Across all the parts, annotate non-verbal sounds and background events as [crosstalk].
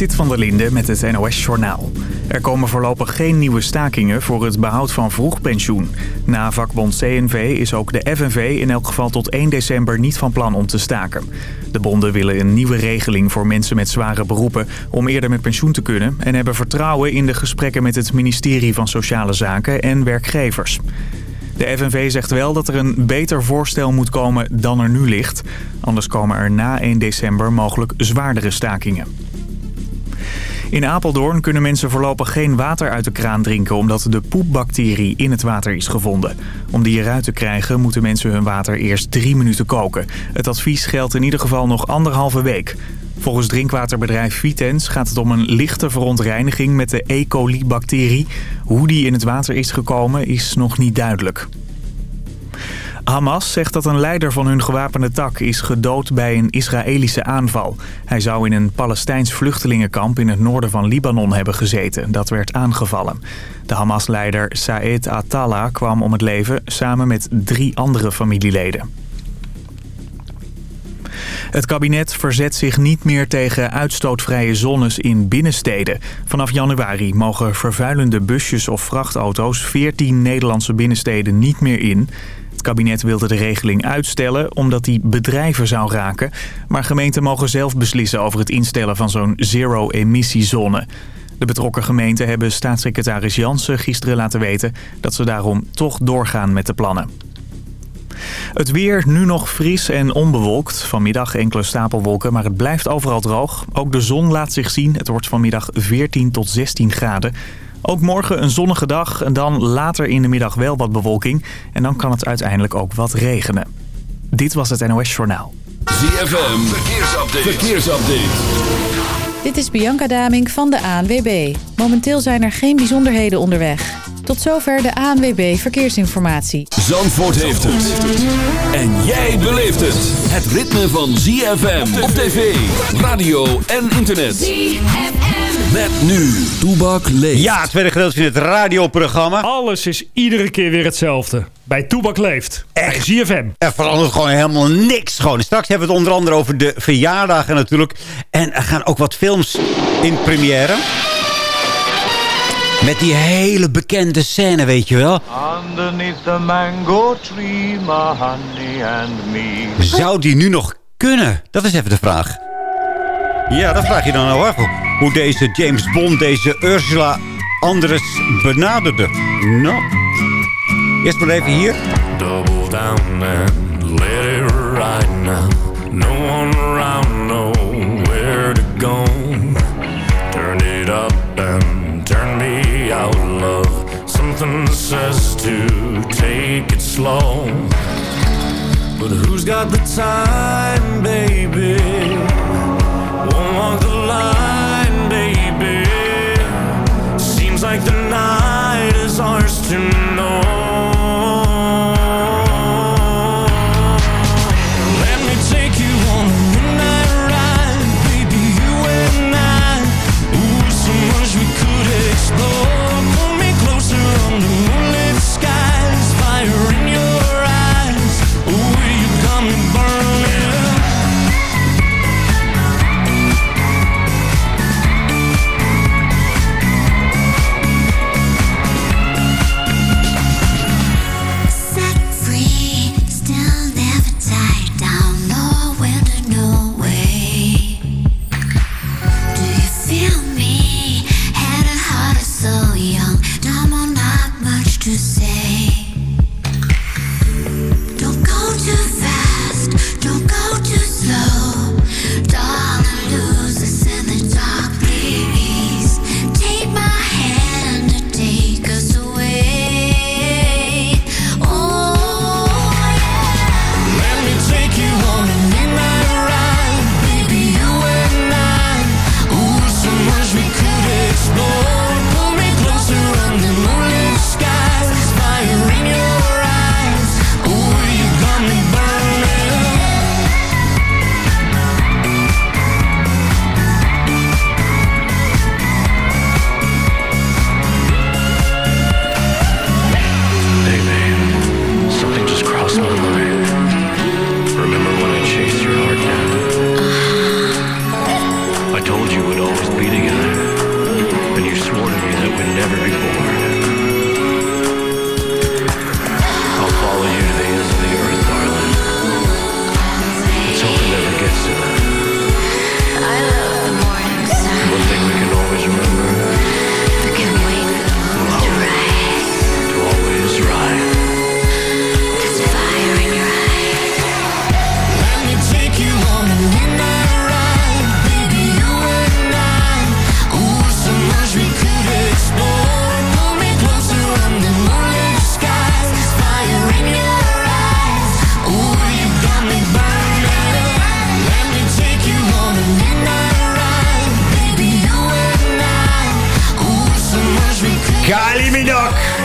Sit van der Linde met het NOS-journaal. Er komen voorlopig geen nieuwe stakingen voor het behoud van vroegpensioen. Na vakbond CNV is ook de FNV in elk geval tot 1 december niet van plan om te staken. De bonden willen een nieuwe regeling voor mensen met zware beroepen om eerder met pensioen te kunnen... en hebben vertrouwen in de gesprekken met het ministerie van Sociale Zaken en werkgevers. De FNV zegt wel dat er een beter voorstel moet komen dan er nu ligt. Anders komen er na 1 december mogelijk zwaardere stakingen. In Apeldoorn kunnen mensen voorlopig geen water uit de kraan drinken... omdat de poepbacterie in het water is gevonden. Om die eruit te krijgen moeten mensen hun water eerst drie minuten koken. Het advies geldt in ieder geval nog anderhalve week. Volgens drinkwaterbedrijf Vitens gaat het om een lichte verontreiniging met de E. coli-bacterie. Hoe die in het water is gekomen is nog niet duidelijk. Hamas zegt dat een leider van hun gewapende tak is gedood bij een Israëlische aanval. Hij zou in een Palestijns vluchtelingenkamp in het noorden van Libanon hebben gezeten. Dat werd aangevallen. De Hamas-leider Saed Atallah kwam om het leven samen met drie andere familieleden. Het kabinet verzet zich niet meer tegen uitstootvrije zones in binnensteden. Vanaf januari mogen vervuilende busjes of vrachtauto's 14 Nederlandse binnensteden niet meer in. Het kabinet wilde de regeling uitstellen omdat die bedrijven zou raken. Maar gemeenten mogen zelf beslissen over het instellen van zo'n zero-emissiezone. De betrokken gemeenten hebben staatssecretaris Jansen gisteren laten weten... dat ze daarom toch doorgaan met de plannen. Het weer nu nog fris en onbewolkt. Vanmiddag enkele stapelwolken, maar het blijft overal droog. Ook de zon laat zich zien. Het wordt vanmiddag 14 tot 16 graden. Ook morgen een zonnige dag en dan later in de middag wel wat bewolking. En dan kan het uiteindelijk ook wat regenen. Dit was het NOS Journaal. ZFM, verkeersupdate. verkeersupdate. Dit is Bianca Daming van de ANWB. Momenteel zijn er geen bijzonderheden onderweg. Tot zover de ANWB Verkeersinformatie. Zandvoort heeft het. En jij beleeft het. Het ritme van ZFM op tv, radio en internet. ZFM. Met nu, Toebak leeft. Ja, het tweede gedeelte in het radioprogramma. Alles is iedere keer weer hetzelfde. Bij Toebak leeft. Echt. ZFM. Er verandert gewoon helemaal niks. Gewoon. Straks hebben we het onder andere over de verjaardagen natuurlijk. En er gaan ook wat films in première. Met die hele bekende scène, weet je wel. Underneath the mango tree, my honey and me. Zou die nu nog kunnen? Dat is even de vraag. Ja, dat vraag je dan nou af. Hoe deze James Bond, deze Ursula Andres benaderde. Nou, eerst maar even hier. Double down and let it ride now. No one around, Something says to take it slow. But who's got the time, baby? Won't walk the line, baby. Seems like the night is ours to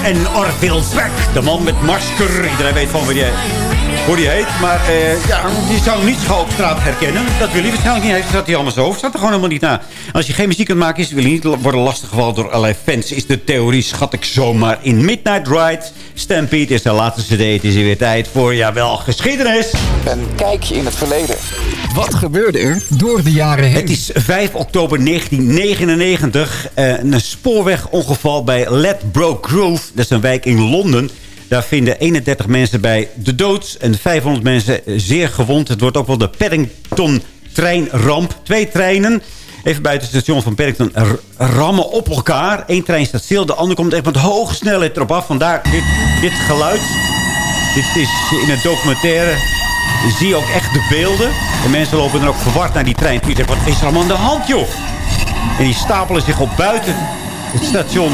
En Orville Peck, de man met masker. Iedereen weet van wie die, hoe die heet. Maar eh, ja, die zou hem niet zo op straat herkennen. Dat wil hij waarschijnlijk niet. Hij zat hij allemaal zo. Staat er gewoon helemaal niet na. Als je geen muziek kunt maken, is, wil je niet worden lastiggevallen door allerlei fans. Is de theorie, schat ik zomaar in. Midnight Ride, Stampede is de laatste cd. Het is weer tijd voor, jawel, geschiedenis. Een kijkje in het verleden. Wat gebeurde er door de jaren heen? Het is 5 oktober 1999. Eh, een spoorwegongeval bij Ledbroke Grove. Dat is een wijk in Londen. Daar vinden 31 mensen bij de dood en 500 mensen zeer gewond. Het wordt ook wel de Paddington treinramp. Twee treinen, even buiten het station van Paddington, rammen op elkaar. Eén trein staat stil, de ander komt echt met hoge snelheid erop af. Vandaar dit, dit geluid. Dit is in het documentaire zie je ook echt de beelden. En mensen lopen dan ook verward naar die trein. Die denken, wat is er allemaal aan de hand, joh? En die stapelen zich op buiten het station.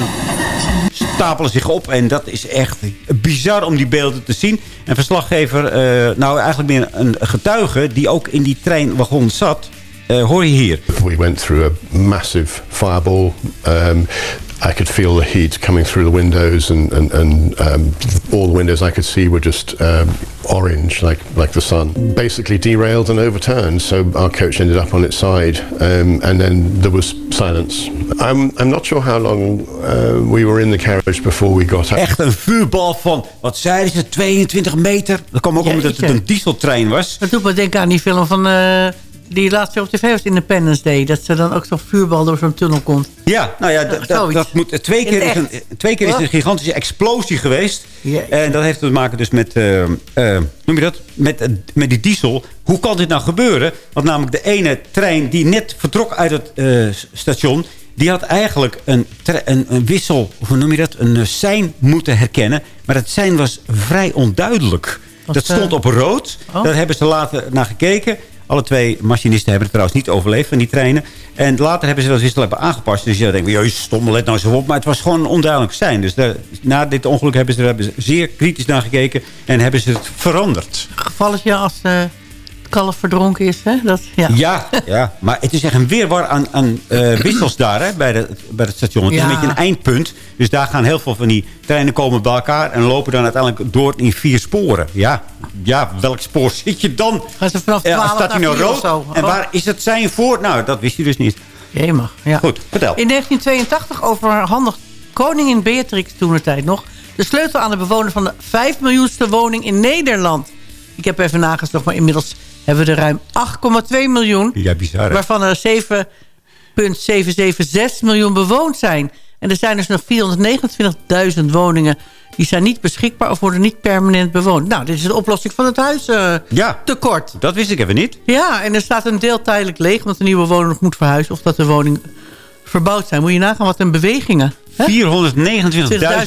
Stapelen zich op. En dat is echt bizar om die beelden te zien. En verslaggever, eh, nou eigenlijk meer een getuige... die ook in die treinwagon zat... eh, hoor je hier. We went through a massive fireball. Um, I could feel the heat coming through the windows, and, and, and um, all the windows I could see were just um, orange, like, like the sun. Basically derailed and overturned, so our coach ended up on its side, um, and then there was silence. I'm, I'm not sure how long uh, we were in the carriage before we got out. Echt een vuurbal van, wat zeiden ze, 22 meter. Dat kwam ook omdat het een dieseltrein was. Dat doet me denken aan die film van... eh, die laatst weer op tv was, Independence Day. Dat ze dan ook zo'n vuurbal door zo'n tunnel komt. Ja, nou ja, dat, dat, dat moet, twee, keer is een, twee keer is een gigantische explosie geweest. En dat heeft te maken dus met, eh, eh, noem je dat? Met, eh, met die diesel. Hoe kan dit nou gebeuren? Want namelijk de ene trein die net vertrok uit het station... die had eigenlijk een, een, een wissel, hoe noem je dat? Een sein moeten herkennen. Maar het sein was vrij onduidelijk. Dat stond op rood. oh. Daar hebben ze later naar gekeken. Alle twee machinisten hebben het trouwens niet overleefd van die treinen. En later hebben ze dat wissel hebben aangepast. Dus je denkt, jezus, stom, let nou eens op. Maar het was gewoon onduidelijk zijn. Dus na dit ongeluk hebben ze er hebben ze zeer kritisch naar gekeken. En hebben ze het veranderd. Gevalletje als eh, kalf verdronken is. Hè? Dat, ja. Ja, ja, maar het is echt een weerwar aan, aan eh, wissels daar hè, bij, de, bij het station. Het is een beetje een eindpunt. Dus daar gaan heel veel van die treinen komen bij elkaar... en lopen dan uiteindelijk door in vier sporen. Ja, ja welk spoor zit je dan? Gaan ze vanaf Ja, 12 staat hij naar nou 4 of rood? zo? En Oh. waar is het zijn voor? Nou, dat wist je dus niet. Jemig, ja. Goed, vertel. In 1982 overhandigt koningin Beatrix toen de tijd nog... de sleutel aan de bewoner van de 5 miljoenste woning in Nederland. Ik heb even nageslacht, maar inmiddels hebben we er ruim 8,2 miljoen. Ja, bizar. Waarvan er 7,776 miljoen bewoond zijn. En er zijn dus nog 429.000 woningen... die zijn niet beschikbaar of worden niet permanent bewoond. Nou, dit is de oplossing van het huistekort. Ja, dat wist ik even niet. Ja, en er staat een deel tijdelijk leeg... omdat de nieuwe woner nog moet verhuizen... of dat de woning verbouwd zijn. Moet je nagaan wat een bewegingen. hè?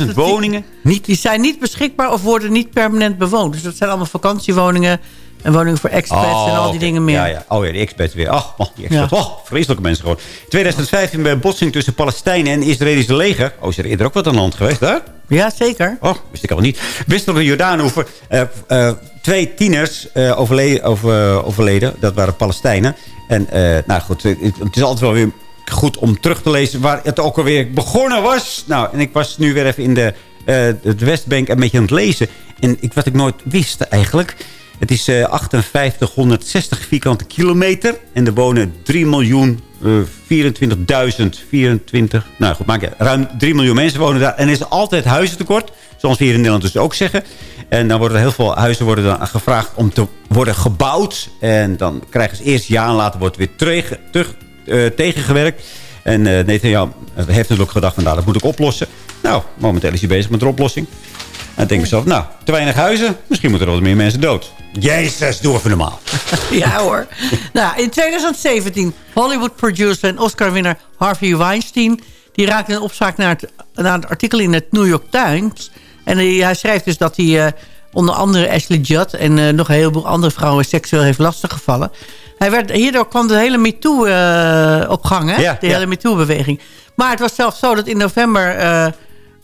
429.000 woningen. Niet. Die zijn niet beschikbaar of worden niet permanent bewoond. Dus dat zijn allemaal vakantiewoningen... en woningen voor expats en al die dingen meer. Ja, ja. Oh ja, die expats weer. Ach, man, die expats. Ja. Oh, vreselijke mensen gewoon. 2015 bij een botsing tussen Palestijnen en Israëlische leger. Oh, is er eerder ook wat aan de hand geweest daar? Ja, zeker. Oh, wist ik al niet. Westelijke Jordaanoever. eh eh, twee tieners eh, overle over, overleden. Dat waren Palestijnen. En nou goed, het, is altijd wel weer goed om terug te lezen waar het ook alweer begonnen was. Nou, en ik was nu weer even in de, de Westbank een beetje aan het lezen. En ik, wat ik nooit wist eigenlijk... Het is eh 5860 vierkante kilometer. En er wonen 3 miljoen, eh 24.000, 24... Nou goed, maak ruim 3 miljoen mensen wonen daar. En er is altijd huizentekort. Zoals we hier in Nederland dus ook zeggen. En dan worden heel veel huizen worden dan gevraagd om te worden gebouwd. En dan krijgen ze eerst ja en later wordt weer terug, eh, tegengewerkt. En eh Netanyahu heeft natuurlijk gedacht, van, nou, dat moet ik oplossen. Nou, momenteel is hij bezig met de oplossing. En dan denk ik mezelf, nou, te weinig huizen. Misschien moeten er wat meer mensen dood. Jezus, doe even normaal. [laughs] Ja hoor. nou, in 2017, Hollywood producer en Oscar-winnaar Harvey Weinstein... die raakte een opspraak naar het, naar het artikel in het New York Times. En hij, hij schrijft dus dat hij eh, onder andere Ashley Judd... en eh, nog een heleboel andere vrouwen seksueel heeft lastiggevallen. Hij werd, hierdoor kwam de hele MeToo eh, op gang, hè? Ja, de ja. hele MeToo-beweging. Maar het was zelfs zo dat in november...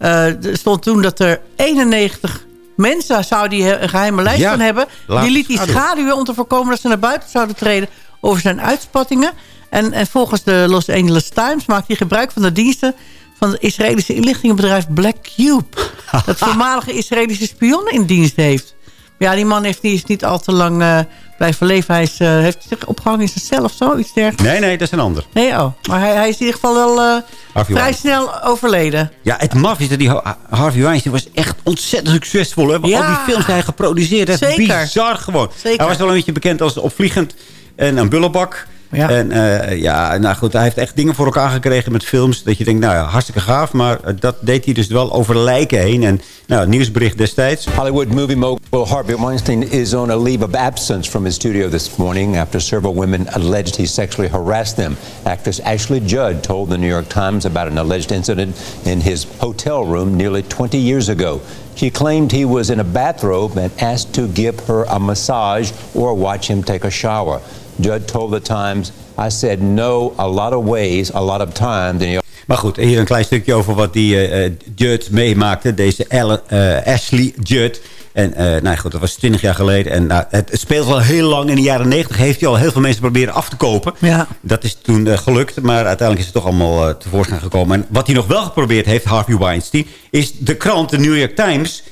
eh, eh, er stond toen dat er 91 mensen zou die een geheime lijst Ja, van hebben. Die liet die schaduwen. om te voorkomen dat ze naar buiten zouden treden over zijn uitspattingen. En, en volgens de Los Angeles Times maakt hij gebruik van de diensten van het Israëlische inlichtingenbedrijf Black Cube. [laughs] dat voormalige Israëlische spionnen in dienst heeft. Ja, die man heeft, die is niet al te lang uh, blijven leven. Hij is, uh, heeft zich opgehangen in zijn cel of zo, iets dergelijks. Nee, nee, dat is een ander. Nee, oh. Maar hij, hij is in ieder geval wel uh, vrij snel overleden. Ja, het maf is dat die Harvey Weinstein was echt ontzettend succesvol. Hè? Ja. Al die films die hij geproduceerd heeft. Zeker. Bizar gewoon. Zeker. Hij was wel een beetje bekend als opvliegend en een bullebak. Ja. En uh, ja, nou goed, hij heeft echt dingen voor elkaar gekregen met films. Dat je denkt, nou ja, hartstikke gaaf. Maar uh, dat deed hij dus wel over lijken heen. En nou, nieuwsbericht destijds. Hollywood movie mogul Harvey Weinstein is on a leave of absence from his studio this morning... after several women alleged he sexually harassed them. Actress Ashley Judd told the New York Times about an alleged incident in his hotel room nearly 20 years ago. She claimed he was in a bathrobe and asked to give her a massage or watch him take a shower. Judd told the Times, I said no a lot of ways, a lot of times. And maar goed, hier een klein stukje over wat die uh, Judd meemaakte. Deze Ellen, uh, Ashley Judd. En uh, nou goed, dat was 20 jaar geleden. En nou, het speelt al heel lang. In de jaren 90 heeft hij al heel veel mensen proberen af te kopen. Ja. Dat is toen uh, gelukt. Maar uiteindelijk is het toch allemaal uh, tevoorschijn gekomen. En wat hij nog wel geprobeerd heeft, Harvey Weinstein... is de krant, de New York Times,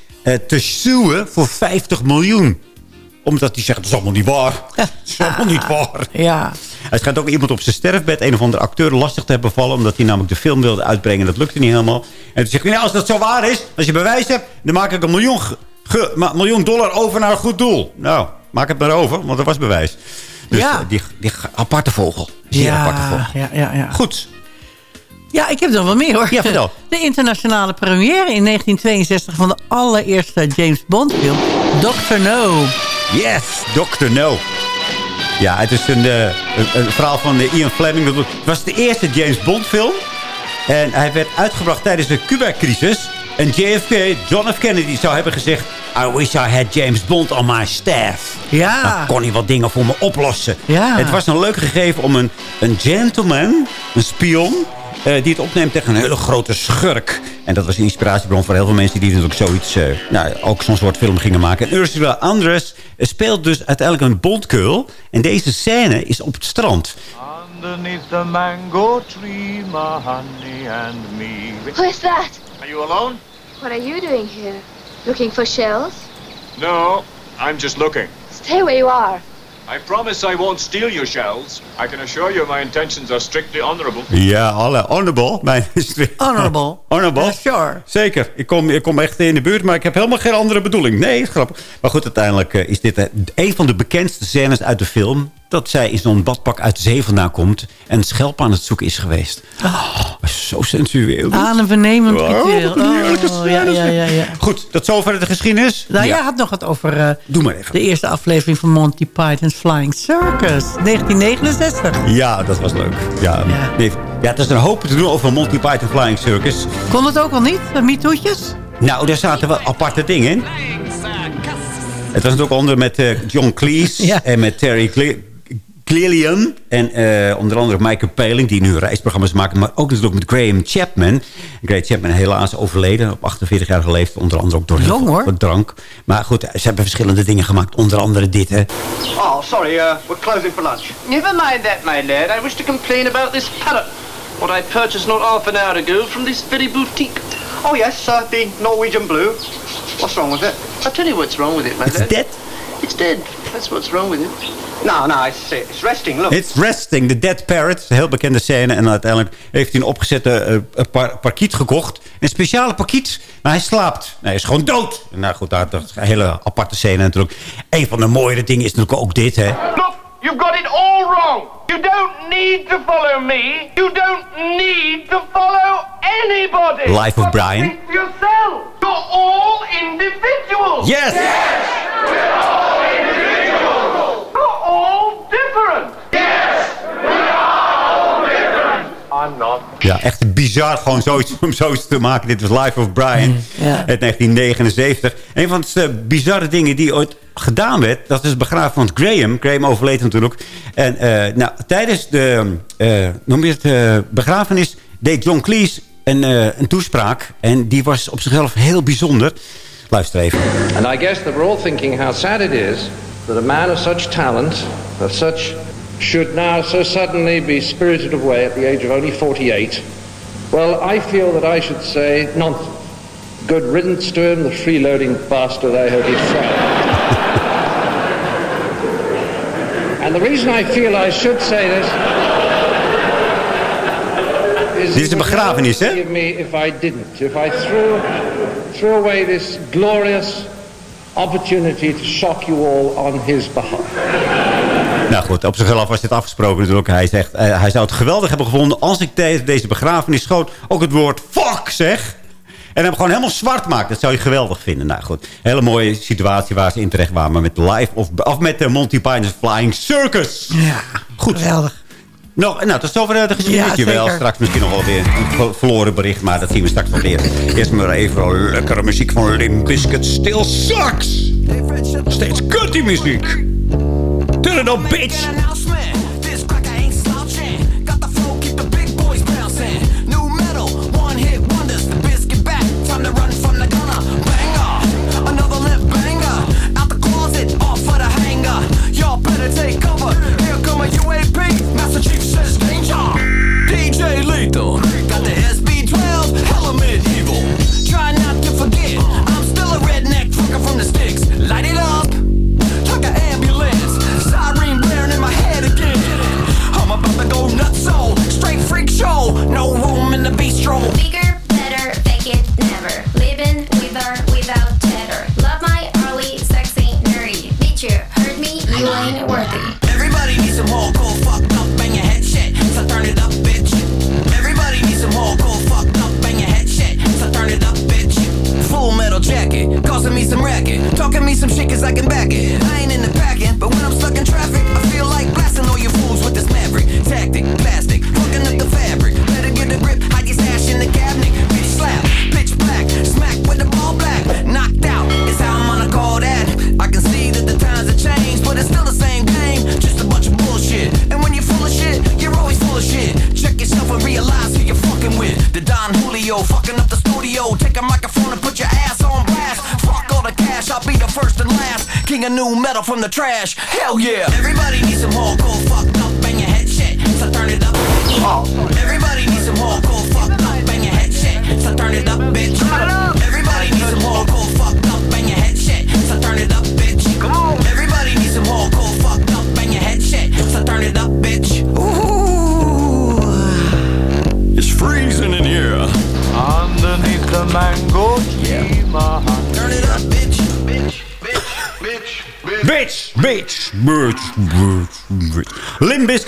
te suwen voor 50 miljoen omdat hij zegt, dat is allemaal niet waar. [laughs] Dat is allemaal niet waar. Ja. Hij schijnt ook iemand op zijn sterfbed, een of andere acteur, lastig te hebben vallen. Omdat hij namelijk de film wilde uitbrengen. Dat lukte niet helemaal. En toen zegt hij, nou, als dat zo waar is, als je bewijs hebt... dan maak ik een miljoen, miljoen dollar over naar een goed doel. Nou, maak het maar over, want er was bewijs. Dus ja. die, die aparte vogel. Zeer ja, aparte vogel. Ja, ja, ja. Goed. Ja, ik heb er wel meer hoor. Ja, vertel. De internationale première in 1962 van de allereerste James Bond film, Dr. No. Yes, Dr. No. Ja, het is een, uh, een, een verhaal van uh, Ian Fleming. Het was de eerste James Bond film. En hij werd uitgebracht tijdens de Cuba-crisis. En JFK, John F. Kennedy, zou hebben gezegd... I wish I had James Bond on my staff. Ja. Dan kon hij wat dingen voor me oplossen. Ja. Het was een leuk gegeven om een, een gentleman, een spion... Uh, die het opneemt tegen een hele grote schurk. En dat was een inspiratiebron voor heel veel mensen... die natuurlijk zoiets, uh, nou, ook zo'n soort film gingen maken. En Ursula Andress speelt dus uiteindelijk een bondkeul. En deze scène is op het strand. Underneath the mango tree, my honey and me. Who is that? Are you alone? What are you doing here? Looking for shells? No, I'm just looking. Stay where you are. I promise I won't steal your shells. I can assure you my intentions are strictly honorable. Ja, alle honorable. Mijn [laughs] honorable. honorable. Yeah, sure. Zeker. Ik kom, ik kom echt in de buurt, maar ik heb helemaal geen andere bedoeling. Nee, grappig. Maar goed, uiteindelijk uh, is dit uh, een van de bekendste scènes uit de film. Dat zij in zo'n badpak uit de zee vandaan komt en schelp aan het zoeken is geweest. Oh, zo sensueel. Ademvernemend wow, ritueel. Oh, ja, ja, ja, ja. Goed, tot zover de geschiedenis. Nou, ja. jij had nog wat over uh, Doe maar even. de eerste aflevering van Monty Python's Flying Circus. 1969. Ja, dat was leuk. Ja, Ja. Nee, ja het is een hoop te doen over Monty Python Flying Circus. Kon het ook al niet, de MeToo'tjes? Nou, daar zaten wel aparte dingen in. Het was natuurlijk onder met uh, John Cleese Ja. en met Terry Cle Clellian. En eh, onder andere Michael Paling, die nu reisprogramma's maakt. Maar ook natuurlijk met Graham Chapman. Graham Chapman helaas overleden op 48 jaar leeftijd. Onder andere ook door Jong, drank. Maar goed, ze hebben verschillende dingen gemaakt. Onder andere dit, hè. Oh, sorry, uh, we're closing for lunch. Never mind that, my lad. I wish to complain about this parrot. What I purchased not half an hour ago from this very boutique. Oh, yes, uh, the Norwegian blue. What's wrong with it? I'll tell you what's wrong with it, my It's lad. dead? It's dead. That's what's wrong with it. No, no, it's, it's resting, look. It's Resting, The Dead Parrot. Een heel bekende scène. En uiteindelijk heeft hij een opgezette uh, par parkiet gekocht. Een speciale parkiet. Maar hij slaapt. Nee, hij is gewoon dood. Nou goed, dat dat is een hele aparte scène natuurlijk. Een van de mooiere dingen is natuurlijk ook dit, hè. Look, you've got it all wrong. You don't need to follow me. You don't need to follow anybody. Life of Brian. Think for yourself. You're all individuals. Yes all individuals. We're all different. Yes, we are all different. I'm not. Ja, echt bizar gewoon zoiets, om zoiets te maken. Dit was Life of Brian Ja. uit 1979. Een van de eh, bizarre dingen die ooit gedaan werd... dat is het begraven van Graham. Graham overleed natuurlijk. En eh, nou, tijdens de eh, noem je het, begrafenis deed John Cleese een, eh, een toespraak. En die was op zichzelf heel bijzonder. Luister even. And I guess that we're all thinking how sad it is that a man of such talent, of such, should now so suddenly be spirited away at the age of only 48. Well, I feel that I should say nonsense. Good riddance to him, the freeloading bastard. I hope he's [laughs] And the reason I feel I should say this... Is Dit is een begrafenis, hè? Forgive me if I didn't. If I threw, threw away this glorious opportunity to shock you all on his behalf. Nou goed, op zichzelf was dit afgesproken natuurlijk. Hij zegt, eh, hij zou het geweldig hebben gevonden als ik tijdens deze begrafenis gewoon ook het woord fuck zeg. En hem gewoon helemaal zwart maakt. Dat zou je geweldig vinden. Nou goed, hele mooie situatie waar ze in terecht waren. Met live of, of met de Monty Python's Flying Circus. Ja, goed. geweldig. Nog, nou, tot zover de geschiedenis. Ja, wel. Straks misschien nog wel weer een ver- verloren bericht. Maar dat zien we straks wel weer. Eerst maar even lekkere muziek van Limp Bizkit. Still sucks. Steeds kut die muziek. Turn it up, bitch.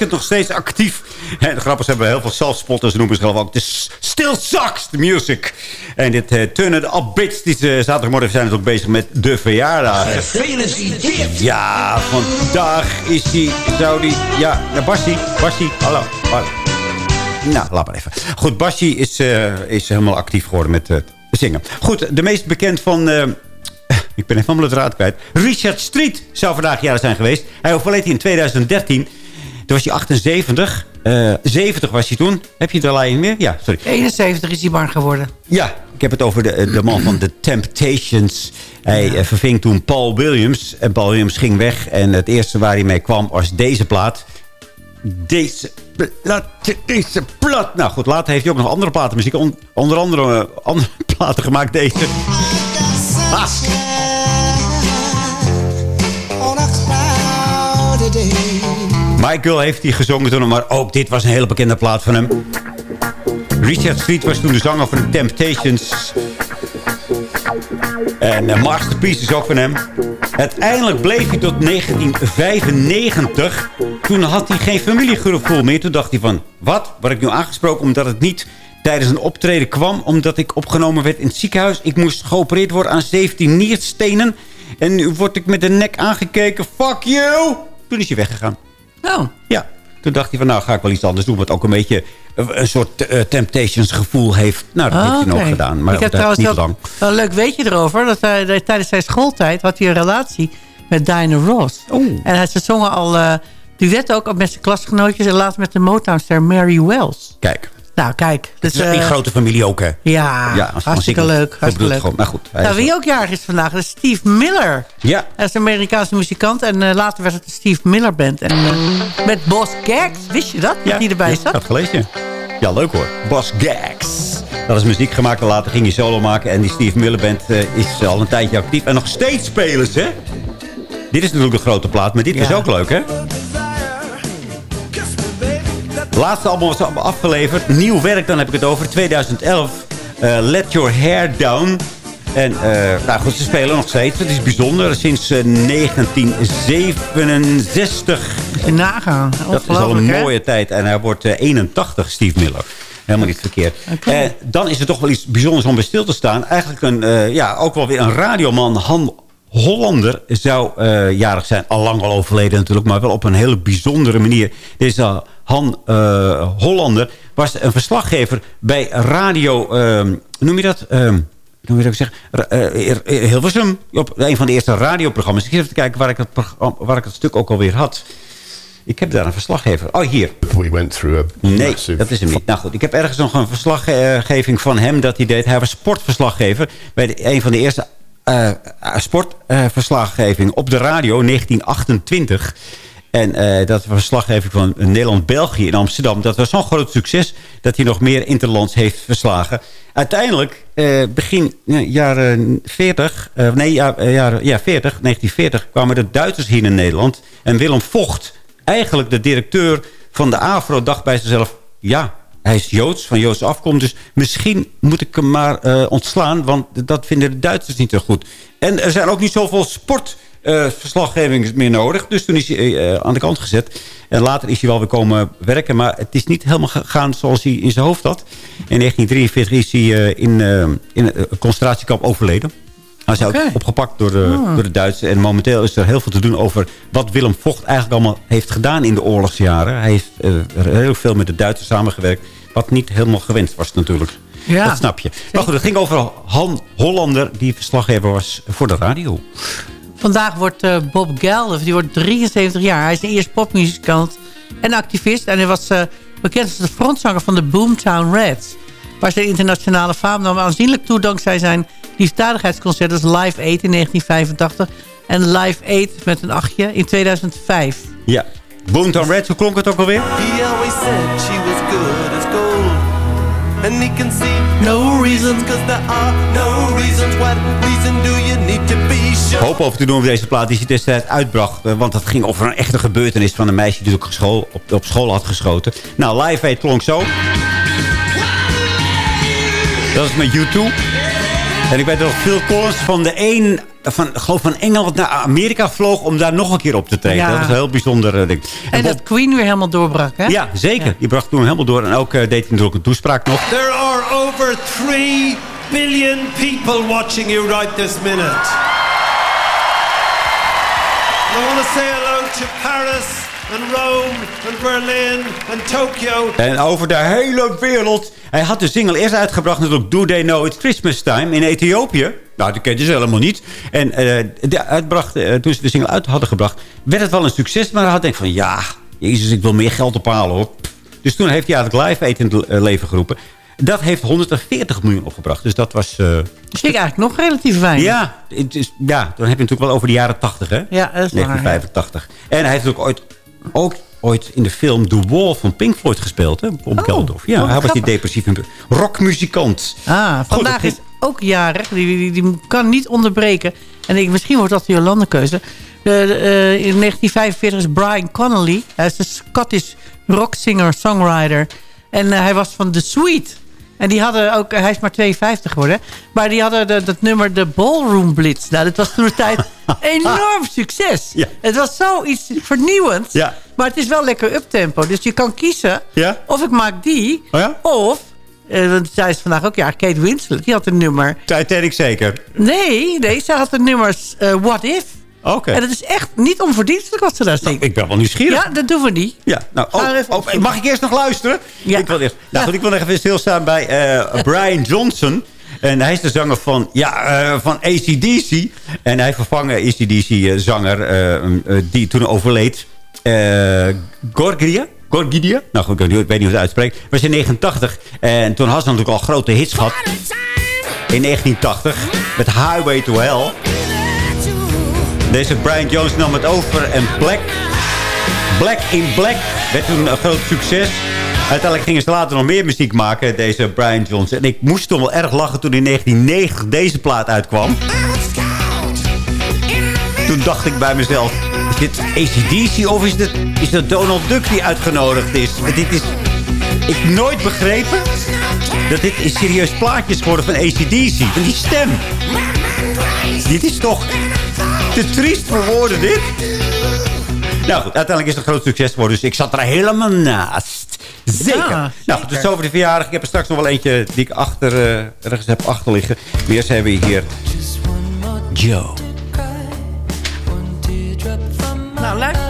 Nog steeds actief. En de grappers hebben heel veel zelfspotters. Ze noemen zichzelf ook de Still Sucks, the music. En dit uh, Turn It Up Bitch. Die, uh, zaterdagmorgen zijn we ook bezig met de. Gefeliciteerd. Ja, vandaag is die, zou die... Ja, nou, Basti, hallo. hallo. Nou, laat maar even. Goed, Basti is, uh, is helemaal actief geworden met uh, zingen. Goed, de meest bekend van... Uh, [laughs] ik ben even helemaal het raad kwijt. Richard Street zou vandaag jaren zijn geweest. Hij overleed in 2013. Toen was hij 78. Uh, 70 was hij toen. Heb je de lijn meer? Ja, sorry. 71 is hij maar geworden. Ja, ik heb het over de, de man van The Temptations. Hij ja. uh, verving toen Paul Williams. En Paul Williams ging weg. En het eerste waar hij mee kwam was deze plaat. Deze plaat, deze plaat. Nou goed, later heeft hij ook nog andere platenmuziek. On, onder andere uh, andere [laughs] platen gemaakt, deze. Ah. Michael heeft die gezongen toen, maar ook dit was een hele bekende plaat van hem. Richard Street was toen de zanger van The Temptations. En uh, Masterpiece is ook van hem. Uiteindelijk bleef hij tot 1995. Toen had hij geen familiegevoel meer. Toen dacht hij van, wat? Word ik nu aangesproken omdat het niet tijdens een optreden kwam... omdat ik opgenomen werd in het ziekenhuis. Ik moest geopereerd worden aan 17 nierstenen. En nu word ik met de nek aangekeken. Fuck you! Toen is hij weggegaan. Oh. Ja. Toen dacht hij van, nou ga ik wel iets anders doen... wat ook een beetje een soort uh, Temptations gevoel heeft. Nou, dat oh, heeft hij okay. nog gedaan. Maar ik heb trouwens niet lang. wel een leuk weetje erover. Dat hij, dat, tijdens zijn schooltijd had hij een relatie met Diana Ross. Oh. En hij, ze zongen al uh, duet ook met zijn klasgenootjes... en later met de Motownster Mary Wells. Kijk. Nou, kijk. Dus, het is een uh, grote familie ook, hè? Ja, ja hartstikke leuk. Hartstikke leuk. Goed. Nou, wie ook jarig is vandaag, is Steve Miller. Ja. Hij is een Amerikaanse muzikant. En uh, later werd het de Steve Miller Band. En uh, met Boss Gags, wist je dat? Ja, dat die erbij ja, zat? dat gelezen. Ja, leuk hoor. Bas Gags. Dat is muziek gemaakt en later ging hij solo maken. En die Steve Miller Band eh, is al een tijdje actief. En nog steeds spelen ze. Dit is natuurlijk een grote plaat, maar dit is ook leuk, hè? Laatste album was afgeleverd. Nieuw werk, dan heb ik het over. 2011. eh, Let Your Hair Down. En eh, nou goed, ze spelen nog steeds. Het is bijzonder. Sinds eh, 1967. Nagaan. Dat is al een hè? mooie tijd. En hij wordt eh, 81, Steve Miller. Helemaal niet verkeerd. Eh, dan is er toch wel iets bijzonders om bij stil te staan. Eigenlijk een, eh, ja, ook wel weer een radioman. Han Hollander zou eh, jarig zijn. Al lang al overleden natuurlijk. Maar wel op een hele bijzondere manier. Deze Han eh, Hollander was een verslaggever bij radio... hoe noem je dat? Ehm, hoe moet ik zeggen? Eh, Hilversum. Op een van de eerste radioprogramma's. Ik zit even te kijken waar ik het, programma- waar ik het stuk ook alweer had. Ik heb daar een verslaggever. Oh, hier. We went through a Nee, dat is hem niet. Nou goed, ik heb ergens nog een verslaggeving van hem dat hij deed. Hij was sportverslaggever bij de, een van de eerste sportverslaggeving op de radio, 1928. En eh, dat verslaggeving van Nederland-België in Amsterdam. Dat was zo'n groot succes dat hij nog meer interlands heeft verslagen. Uiteindelijk, eh, begin eh, jaren 40, eh, nee, ja, eh, ja, 40, 1940, kwamen de Duitsers hier in Nederland. En Willem Vocht, eigenlijk de directeur van de AVRO, dacht bij zichzelf... ja, hij is Joods, van Joodse afkomst. Dus misschien moet ik hem maar eh, ontslaan. Want dat vinden de Duitsers niet zo goed. En er zijn ook niet zoveel sportverslaggevingen meer nodig. Dus toen is hij eh, aan de kant gezet. En later is hij wel weer komen werken. Maar het is niet helemaal gegaan zoals hij in zijn hoofd had. In 1943 is hij eh, in, eh, in een concentratiekamp overleden. Hij is ook opgepakt door de, Ah. door de Duitsers. En momenteel is er heel veel te doen over wat Willem Vocht eigenlijk allemaal heeft gedaan in de oorlogsjaren. Hij heeft eh, heel veel met de Duitsers samengewerkt. Wat niet helemaal gewenst was natuurlijk. Ja. Dat snap je. Maar goed, het ging over Han Hollander, die verslaggever was voor de radio. Vandaag wordt eh, Bob Geldof, die wordt 73 jaar. Hij is een eerst popmuzikant en activist. En hij was eh, bekend als de frontzanger van de Boomtown Reds. Waar zijn internationale faam nam aanzienlijk toe... dankzij zijn liefdadigheidsconcert als Live 8 in 1985... en Live 8 met een achtje in 2005. Ja. Boomtown Reds, hoe klonk het ook alweer? He always said she was good as gold. And he can see no reasons, cause there are no reasons. What reason do you need to be sure? hoop over te doen over deze plaat die hij destijds uitbracht. eh, Want dat ging over een echte gebeurtenis van een meisje die ook school, op, op school had geschoten. Nou, Live Aid klonk zo. Dat is met U2. En ik weet dat Phil Collins van de een, van, ik geloof van Engeland naar Amerika vloog om daar nog een keer op te treden. Ja. Dat was een heel bijzonder eh, ding. En Bob- dat Queen weer helemaal doorbrak, hè? ja, zeker. Die bracht toen helemaal door. En ook eh, deed hij natuurlijk een toespraak nog. There are over 3 billion people watching you right this minute. And I want to say hello to Paris and Rome and Berlin and Tokyo. En over de hele wereld. Hij had de single eerst uitgebracht natuurlijk Do They Know It's Christmas Time in Ethiopië. Nou, die kenden ze helemaal niet. En eh, de, uitbracht, eh, toen ze de single uit hadden gebracht, werd het wel een succes. Maar hij had denk van, ja, jezus, ik wil meer geld ophalen hoor. Dus toen heeft hij eigenlijk live eten in het leven geroepen. Dat heeft 140 miljoen opgebracht. Dus dat was... eh, Dat vind ik eigenlijk nog relatief weinig. ja, het is, ja, dan heb je natuurlijk wel over de jaren 80, hè? Ja, dat is waar, 1985. En hij heeft ook ooit, ook ooit in de film The Wall van Pink Floyd gespeeld, hè? Bob Oh, Geldof. Ja, oh, hij was die depressieve rockmuzikant. Ah, Goed, vandaag is ook jarig. Die, die, die kan niet onderbreken. En ik, misschien wordt dat de Jolande-keuze. De, de, eh, in 1945 is Brian Connolly. Hij is een Scottish rockzinger-songwriter. En eh, hij was van The Sweet. En die hadden ook... Hij is maar 52 geworden. Maar die hadden de, dat nummer de Ballroom Blitz. Nou, dat was toen de tijd [laughs] enorm succes. Ja. Het was zoiets vernieuwends. Ja. Maar het is wel lekker uptempo. Dus je kan kiezen Ja? of ik maak die... Oh ja? Of, eh, want zij is vandaag ook, ja, Kate Winslet. Die had een nummer. Titanic zeker. Nee, nee, zij had een nummer eh, What If. Oké. En dat is echt niet onverdienstelijk wat ze daar. Ik ben wel nieuwsgierig. ja, dat doen we niet. Ja, nou, oh, even oh, mag ik eerst nog luisteren? Ja. Ik wil eerst, nou Ja. goed, ik wil nog even stilstaan bij eh, Brian Johnson. En hij is de zanger van, ja, eh, van ACDC. En hij vervangen ACDC-zanger eh, die toen overleed. Eh Gorgia? Gorgidia? Nou goed, ik weet niet hoe het uitspreekt. was in 89. En toen had ze natuurlijk al grote hits gehad. In 1980. Met Highway to Hell. Deze Brian Jones nam het over. En Black, Black in Black werd toen een groot succes. Uiteindelijk gingen ze later nog meer muziek maken, deze Brian Jones. En ik moest toch wel erg lachen toen in 1990 deze plaat uitkwam. Toen dacht ik bij mezelf, is dit ACDC of is, dit, is dat Donald Duck die uitgenodigd is? Dit is... Ik nooit begrepen dat dit is serieus plaatjes geworden van ACDC. Van die stem. Dit is toch te triest voor woorden, dit? Nou goed, uiteindelijk is het een groot succes geworden. Dus ik zat er helemaal naast. Zeker. Ja, nou, dus over de verjaardag. Ik heb er straks nog wel eentje die ik achter, eh, ergens heb achter liggen. Maar eerst hebben we hier Joe. Nou, luister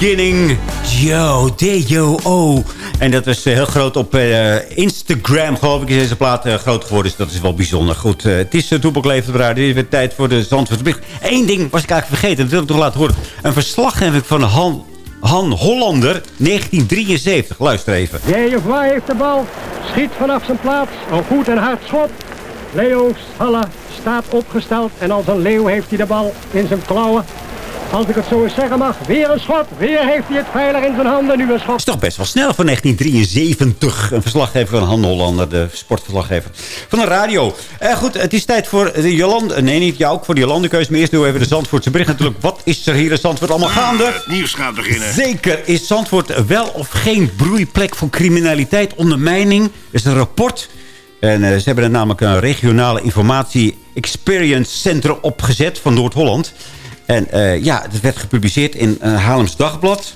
Beginning. Joe, D-O-O. En dat was eh, heel groot op eh, Instagram, geloof ik, is deze plaat eh, groot geworden. Dus dat is wel bijzonder. Goed, het is de radio. Dit is weer tijd voor de Zandvoortsbericht. Eén ding was ik eigenlijk vergeten. Dat wil ik nog laten horen. Een verslaggeving van Han, Han Hollander, 1973. Luister even. Jejevaar heeft de bal, schiet vanaf zijn plaats, een goed en hard schot. Leo Salla staat opgesteld en als een leeuw heeft hij de bal in zijn klauwen. Als ik het zo eens zeggen mag, weer een schot, weer heeft hij het veilig in zijn handen, nu een schot. Is toch best wel snel van 1973. Een verslaggever van Han Hollander, de sportverslaggever van de radio. Eh, goed, het is tijd voor de Jolande. Nee, niet jou, ook voor de Jolandekeus. Maar eerst doen we even de Zandvoortse bericht natuurlijk. Wat is er hier in Zandvoort allemaal gaande? Het nieuws gaat beginnen. Zeker is Zandvoort wel of geen broeiplek voor criminaliteit, ondermijning. Er is een rapport. En eh, ze hebben er namelijk een regionale informatie experience centrum opgezet van Noord-Holland. En eh, ja, het werd gepubliceerd in uh, Haarlems Dagblad.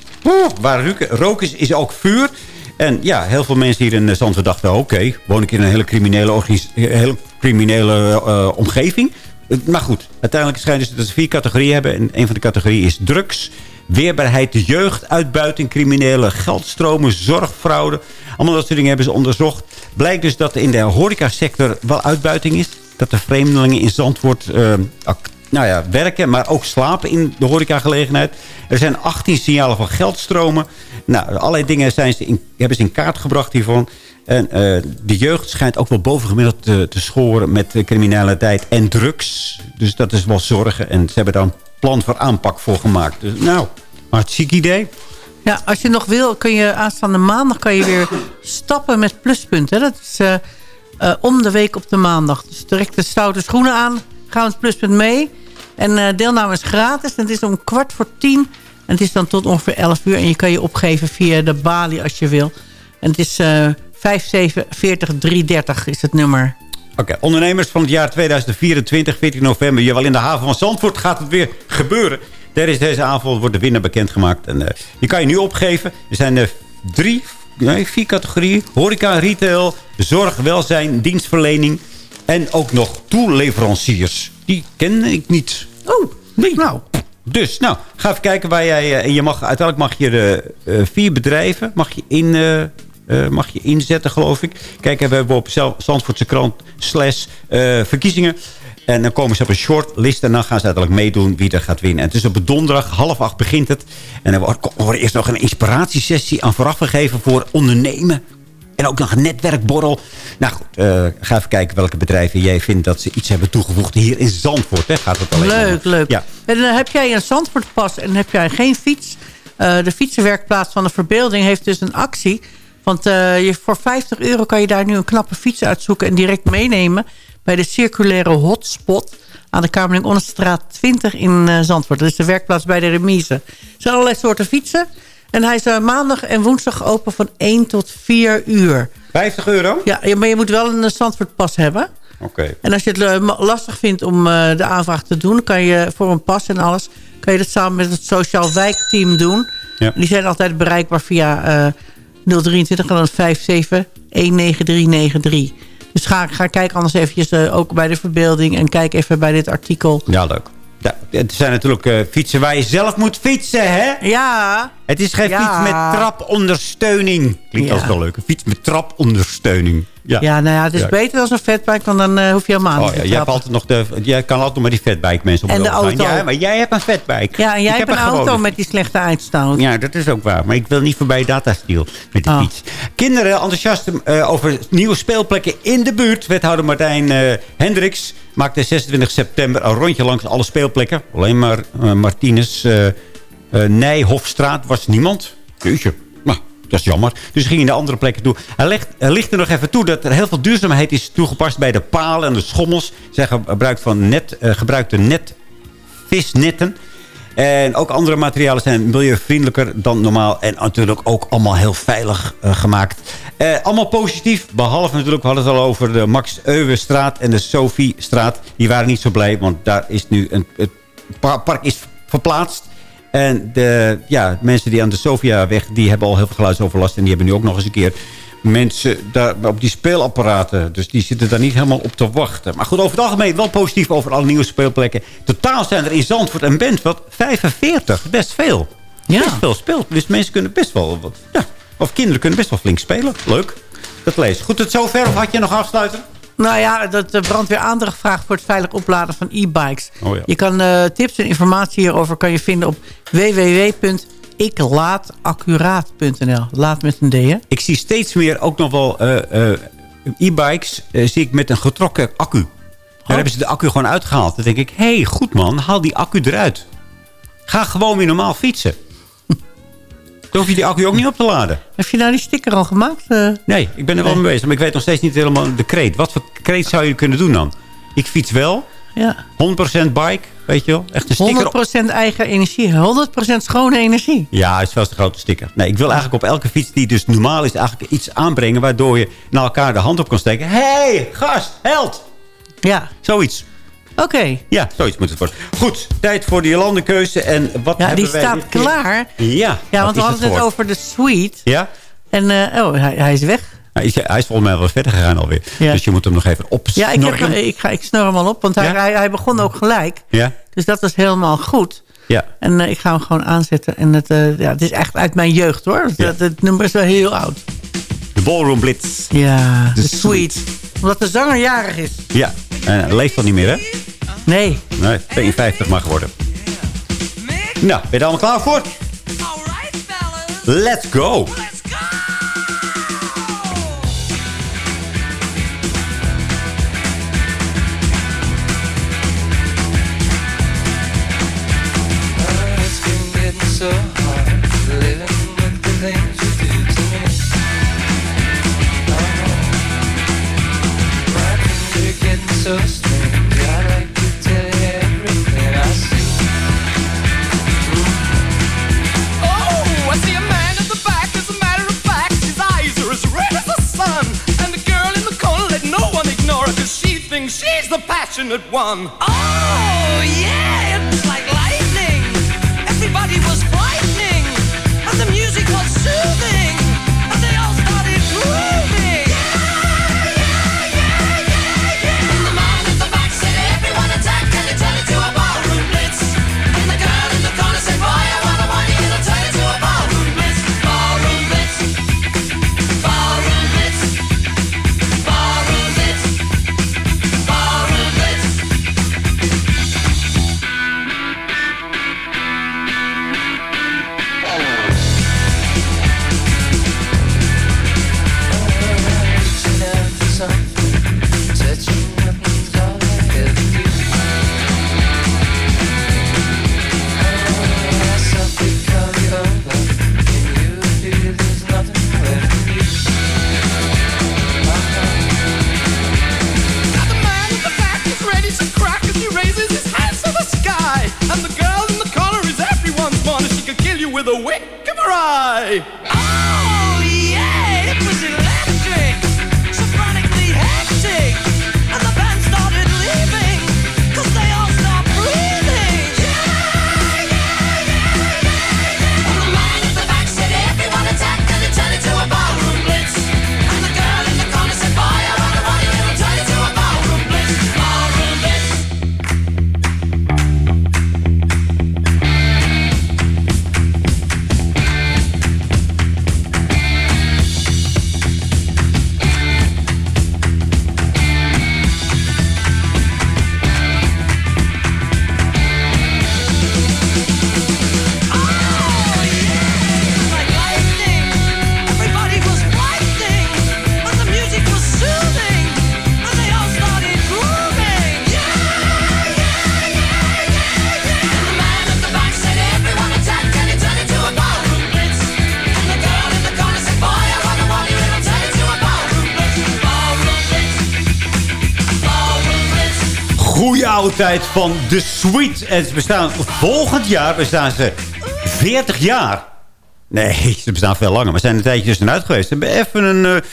Waar rook, is, is ook vuur. En ja, heel veel mensen hier in eh, Zandvoort dachten... oké, woon ik in een hele criminele, criminele omgeving. Maar goed, uiteindelijk schijnen ze dat ze vier categorieën hebben. En een van de categorieën is drugs, weerbaarheid, jeugd, uitbuiting, criminele geldstromen, zorgfraude. Allemaal dat soort dingen hebben ze onderzocht. Blijkt dus dat in de horecasector wel uitbuiting is. Dat de vreemdelingen in Zandvoort uh, nou ja, werken, maar ook slapen in de horecagelegenheid. Er zijn 18 signalen van geldstromen. Nou, allerlei dingen zijn ze hebben ze in kaart gebracht hiervan. En uh, de jeugd schijnt ook wel bovengemiddeld te, te schoren met criminaliteit en drugs. Dus dat is wel zorgen. En ze hebben daar een plan voor aanpak voor gemaakt. Dus nou, hartstikke idee. Ja, als je nog wil, kun je aanstaande maandag kan je weer stappen met pluspunten. Dat is uh, uh, om de week op de maandag. Dus direct de stoute schoenen aan Ga met Pluspunt mee. En eh, deelname is gratis. Het is om kwart voor tien. En het is dan tot ongeveer 11 uur. En je kan je opgeven via de balie als je wil. En het is eh 5740330 is het nummer. Oké, ondernemers van het jaar 2024, 14 november. Jawel, in de haven van Zandvoort gaat het weer gebeuren. Tijdens deze avond wordt de winnaar bekendgemaakt. En, eh, die kan je nu opgeven. Er zijn drie, nee, vier categorieën. Horeca, retail, zorg, welzijn, dienstverlening. En ook nog toeleveranciers. Die ken ik niet. Oh, nee. Nou. Dus, nou, ga even kijken waar jij... eh, En je mag, uiteindelijk mag je de eh, vier bedrijven mag je in... mag je inzetten, geloof ik. Kijk, we hebben op Zandvoortse krant slash verkiezingen. En dan komen ze op een shortlist en dan gaan ze uiteindelijk meedoen wie er gaat winnen. En het is op donderdag, half acht begint het. En dan wordt wordt eerst nog een inspiratiesessie aan vooraf gegeven voor ondernemen. En ook nog een netwerkborrel. Nou goed, eh, ga even kijken welke bedrijven jij vindt dat ze iets hebben toegevoegd hier in Zandvoort. Hè? Gaat het alleen om- Leuk, leuk. Ja. En dan heb jij een Zandvoortpas en heb jij geen fiets. Eh, de fietsenwerkplaats van de Verbeelding heeft dus een actie. Want eh, je, voor 50 euro kan je daar nu een knappe fiets uitzoeken... en direct meenemen bij de circulaire hotspot... aan de Kamerling Onnestraat 20 in eh, Zandvoort. Dat is de werkplaats bij de remise. Er zijn allerlei soorten fietsen. En hij is eh, maandag en woensdag open van 1 tot 4 uur. 50 euro? Ja, maar je moet wel een Zandvoortpas hebben... Oké. En als je het eh, lastig vindt om eh, de aanvraag te doen... kan je voor een pas en alles... kan je dat samen met het Sociaal Wijkteam doen. Ja. Die zijn altijd bereikbaar via eh 023 en dan 57 19393. Dus ga, ga kijken anders eventjes ook bij de verbeelding... en kijk even bij dit artikel. Ja, leuk. Ja, het zijn natuurlijk eh, fietsen waar je zelf moet fietsen, hè? Ja. Het is geen Ja. fiets met trapondersteuning. Klinkt Ja. als wel leuk. Een fiets met trapondersteuning. Ja, Ja, nou ja, het is Ja. beter dan zo'n vetbike... want dan eh, hoef je helemaal niet Oh, ja, te jij, hebt altijd nog de, jij kan altijd nog maar die fatbike mensen op En de auto. Ja, maar jij hebt een fatbike. Ja, en jij Ik hebt heb een auto met die slechte uitstoot. Ja, dat is ook waar. Maar ik wil niet voorbij Datastiel met de Oh. fiets. Kinderen enthousiast eh, over nieuwe speelplekken in de buurt. Wethouder Martijn eh, Hendricks maakte 26 september een rondje langs alle speelplekken. Alleen maar Martinez Nijhofstraat was niemand. Jeetje. Dat is jammer. Dus ze gingen naar andere plekken toe. Hij, hij licht er nog even toe dat er heel veel duurzaamheid is toegepast bij de palen en de schommels. Zij gebruikt van net, eh, gebruikte net visnetten. En ook andere materialen zijn milieuvriendelijker dan normaal. En natuurlijk ook allemaal heel veilig eh, gemaakt. Eh, allemaal positief. Behalve natuurlijk, we hadden het al over de Max Euwenstraat en de Sophiestraat. Die waren niet zo blij, want daar is nu een, het pa- park is verplaatst. En de ja, mensen die aan de Sofiaweg, die hebben al heel veel geluidsoverlast. En die hebben nu ook nog eens een keer mensen daar op die speelapparaten. Dus die zitten daar niet helemaal op te wachten. Maar goed, over het algemeen wel positief over alle nieuwe speelplekken. Totaal zijn er in Zandvoort en Bentveld 45. Best veel. Ja. Best veel speelt. Dus mensen kunnen best wel... wat- Ja, of kinderen kunnen best wel flink spelen. Leuk. Dat lees. Goed, tot zover. Of had je nog afsluiten? Nou ja, dat de brandweer aandacht vraagt voor het veilig opladen van e-bikes. Oh ja. Je kan eh, tips en informatie hierover kan je vinden op www.iklaataccuraat.nl. Laat met een D, hè? Ik zie steeds meer ook nog wel eh, eh, e-bikes eh, zie ik met een getrokken accu. Oh. Daar hebben ze de accu gewoon uitgehaald. Dan denk ik, hé, hey, goed man, haal die accu eruit. Ga gewoon weer normaal fietsen. Dan hoef je die accu ook niet op te laden. Heb je nou die sticker al gemaakt? eh? Nee, ik ben er wel mee bezig. Maar ik weet nog steeds niet helemaal de kreet. Wat voor kreet zou je kunnen doen dan? Ik fiets wel. Ja. 100% bike, weet je wel. Echt een sticker. op- 100% eigen energie. 100% schone energie. Ja, is wel een grote sticker. Nee, ik wil eigenlijk op elke fiets die dus normaal is... eigenlijk iets aanbrengen waardoor je naar elkaar de hand op kan steken. Hé, hey, gast, held! Ja. Zoiets. Oké. Ja, zoiets moet het worden. Goed, tijd voor die landenkeuze. En wat Ja, hebben die wij staat klaar. Ja, Ja, want we hadden het over de suite. Ja? En, eh, oh, hij, hij is weg. Hij is, hij is volgens mij wel verder gegaan alweer. Ja. Dus je moet hem nog even Ja, ik, heb, opsnorren. ik, ga, ik snor hem al op, want hij, Ja? hij, hij begon ook gelijk. Ja? Dus dat was helemaal goed. Ja. En eh, ik ga hem gewoon aanzetten. En het, eh, ja, het is echt uit mijn jeugd, hoor. Ja. het, het nummer is wel heel oud. De Ballroom Blitz. Ja, De de suite. Omdat de zanger jarig is. Ja, en leeft al niet meer, hè? Nee. Nee, 52 mag worden. Nou, ben je er allemaal klaar voor? Let's go! It's been getting so hard living with the things you do to me. Getting so. evening. She's the passionate one. Oh, yeah, it was like lightning. Everybody was frightening, and the music was soothing. Tijd van The Sweet. En ze bestaan volgend jaar bestaan ze 40 jaar. Nee, ze bestaan veel langer. Maar ze zijn een tijdje tussenuit geweest. Ze hebben even een... eh,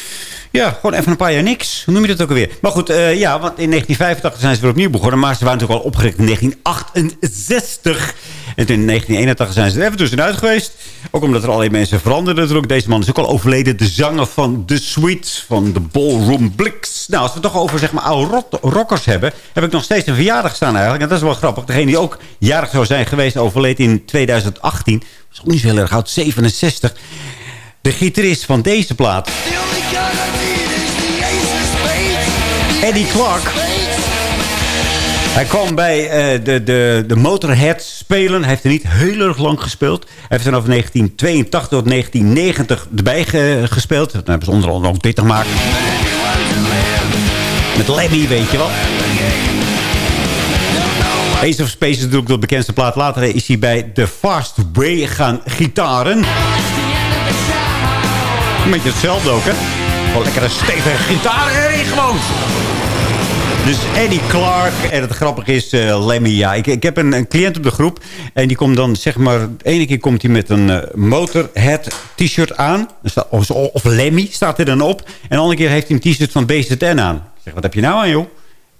ja, gewoon even een paar jaar niks. Hoe noem je dat ook alweer? Maar goed, eh, ja, want in 1985 zijn ze weer opnieuw begonnen. Maar ze waren natuurlijk al opgericht in 1968. En toen in 1981 zijn ze er even tussenuit geweest. Ook omdat er allerlei mensen veranderden natuurlijk. Deze man is ook al overleden. De zanger van The Sweet, van de Ballroom Blix. Nou, als we het toch over zeg maar oude rockers hebben... heb ik nog steeds een verjaardag staan eigenlijk. En dat is wel grappig. Degene die ook jarig zou zijn geweest, overleed in 2018. Dat is ook niet zo heel erg oud, 67. De gitarist van deze plaat... Eddie Clark. Hij kwam bij eh, de, de, de Motorhead spelen. Hij heeft er niet heel erg lang gespeeld. Hij heeft vanaf 1982 tot 1990 erbij ge- gespeeld. Dan hebben ze onder andere ook dit gemaakt. Met Lemmy, weet je wel. Ace of Space is natuurlijk de bekendste plaat. Later is hij bij The Fast Way gaan gitaren. Een beetje hetzelfde ook, hè? Gewoon lekkere stevige gitaar erin gewoon. Dus Eddie Clark. En het grappige is, eh, Lemmy, ja. Ik, ik heb een, een cliënt op de groep. En die komt dan, zeg maar... De ene keer komt hij met een eh, Motorhead t-shirt aan. Staat- Of, of Lemmy staat er dan op. En de andere keer heeft hij een t-shirt van BZN aan. Ik zeg, wat heb je nou aan, joh?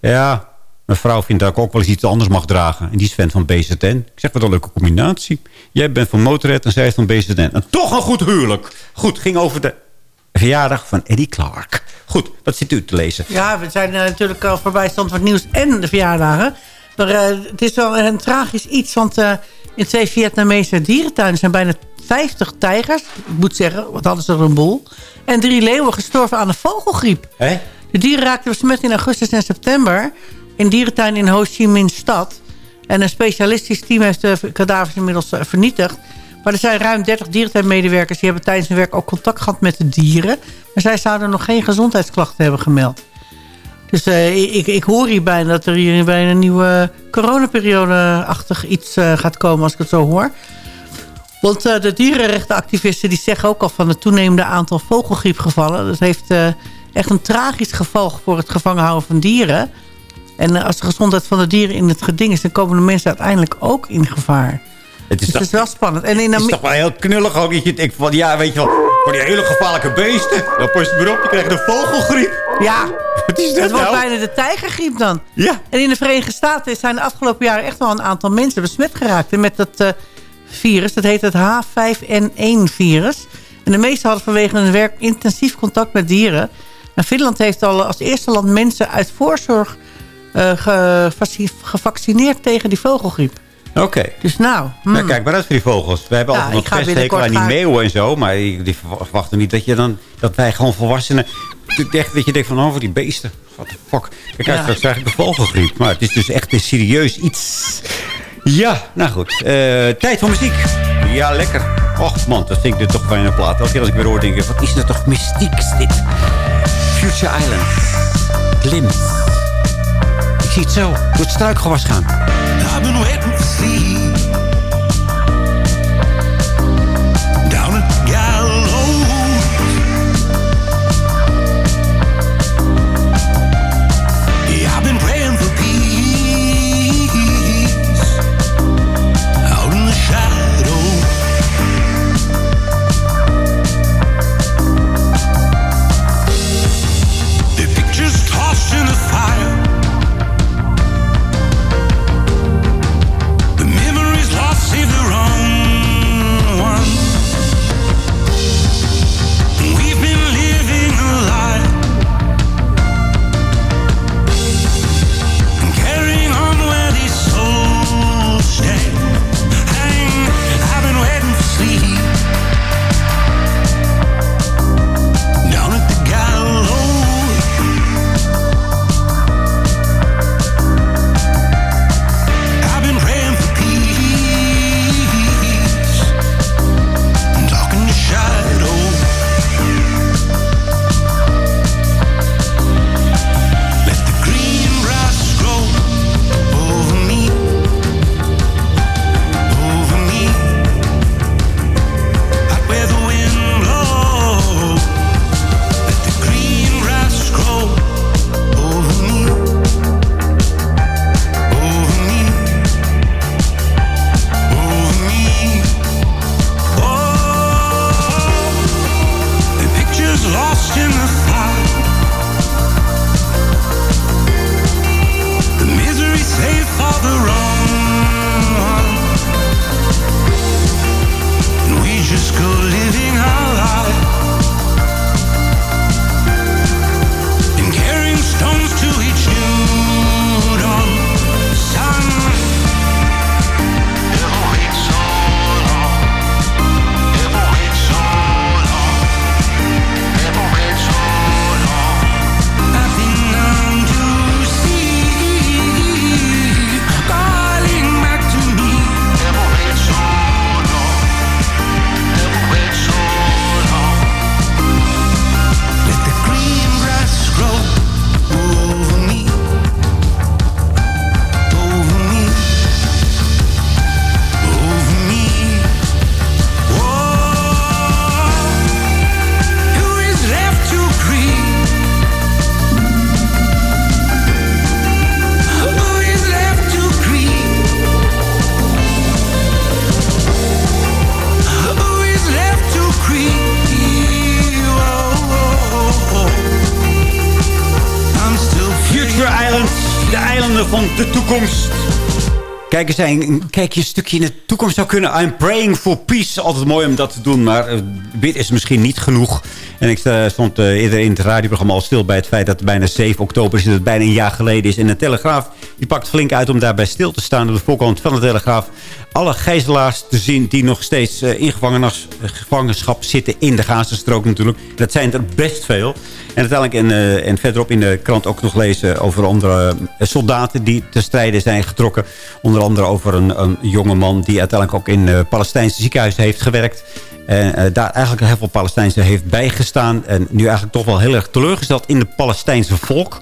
Ja, mijn vrouw vindt dat ik ook wel eens iets anders mag dragen. En die is fan van BZN. Ik zeg, wat een leuke combinatie. Jij bent van Motorhead en zij is van BZN. En toch een goed huwelijk. Goed, ging over de verjaardag van Eddie Clark. Goed, wat zit u te lezen? Ja, we zijn eh, natuurlijk al voorbij het nieuws en de verjaardagen. Maar eh, het is wel een tragisch iets, want eh, in twee Vietnamese dierentuinen zijn bijna 50 tijgers. Ik moet zeggen, wat hadden ze er een boel. En drie leeuwen gestorven aan de vogelgriep. De dieren raakten besmet in augustus en september in dierentuin in Ho Chi Minh stad. En een specialistisch team heeft de kadavers inmiddels eh, vernietigd. Maar er zijn ruim 30 dierentuinmedewerkers... die hebben tijdens hun werk ook contact gehad met de dieren. Maar zij zouden nog geen gezondheidsklachten hebben gemeld. Dus eh, ik, ik hoor hier bijna dat er hier bijna een nieuwe coronaperiode-achtig iets eh, gaat komen... als ik het zo hoor. Want de dierenrechtenactivisten die zeggen ook al van het toenemende aantal vogelgriepgevallen. Dat heeft echt een tragisch gevolg voor het gevangen houden van dieren. En eh, als de gezondheid van de dieren in het geding is... dan komen de mensen uiteindelijk ook in gevaar. Het is, Dus toch, het is wel spannend. En in het is toch wel heel knullig ook. Dat je denkt van, ja, weet je wel, voor die hele gevaarlijke beesten. Dan pas je maar op, je krijgt een vogelgriep. Ja, [laughs] Wat is dat het wordt nou? bijna de tijgergriep dan. Ja. En in de Verenigde Staten zijn de afgelopen jaren echt wel een aantal mensen besmet geraakt. met dat eh, virus. Dat heet het H5N1-virus. En de meesten hadden vanwege hun werk intensief contact met dieren. En Finland heeft al als eerste land mensen uit voorzorg eh, gevaccineerd tegen die vogelgriep. Oké. Dus nou... hmm. Nou, kijk maar uit voor die vogels. We hebben Ja, altijd nog pesthekel aan die meeuwen en zo. Maar die, die verwachten niet dat, je dan, dat wij gewoon volwassenen... Echt, dat je denkt van, oh, voor die beesten. What the fuck. Kijk uit, Ja. straks krijg ik de vogelgriep. Maar het is dus echt een serieus iets. Ja, nou goed. Eh, tijd voor muziek. Ja, lekker. Och man, dat vind ik dit toch fijn een plaat. Elke keer als ik weer hoor, denk ik, wat is dat toch mystieks dit. Future Island. Glimt. Ik zie zo. Door het struikgewas gaan. Kijk eens, een kijkje een stukje in de toekomst zou kunnen. I'm praying for peace. Altijd mooi om dat te doen, maar eh, dit is misschien niet genoeg. En ik eh, stond eh, eerder in het radioprogramma al stil bij het feit dat het bijna 7 oktober is. Dat het bijna een jaar geleden is. En de Telegraaf die pakt flink uit om daarbij stil te staan. Op de voorkant van de Telegraaf. Alle gijzelaars te zien die nog steeds eh, in gevangenis- gevangenschap zitten in de Gazastrook natuurlijk. Dat zijn er best veel. En uiteindelijk en, eh, en verderop in de krant ook nog lezen over andere eh, soldaten die te strijden zijn getrokken. Onder andere over een, een jonge man die uiteindelijk ook in eh Palestijnse ziekenhuizen heeft gewerkt. En eh, daar eigenlijk heel veel Palestijnse heeft bijgestaan. En nu eigenlijk toch wel heel erg teleurgesteld in het Palestijnse volk.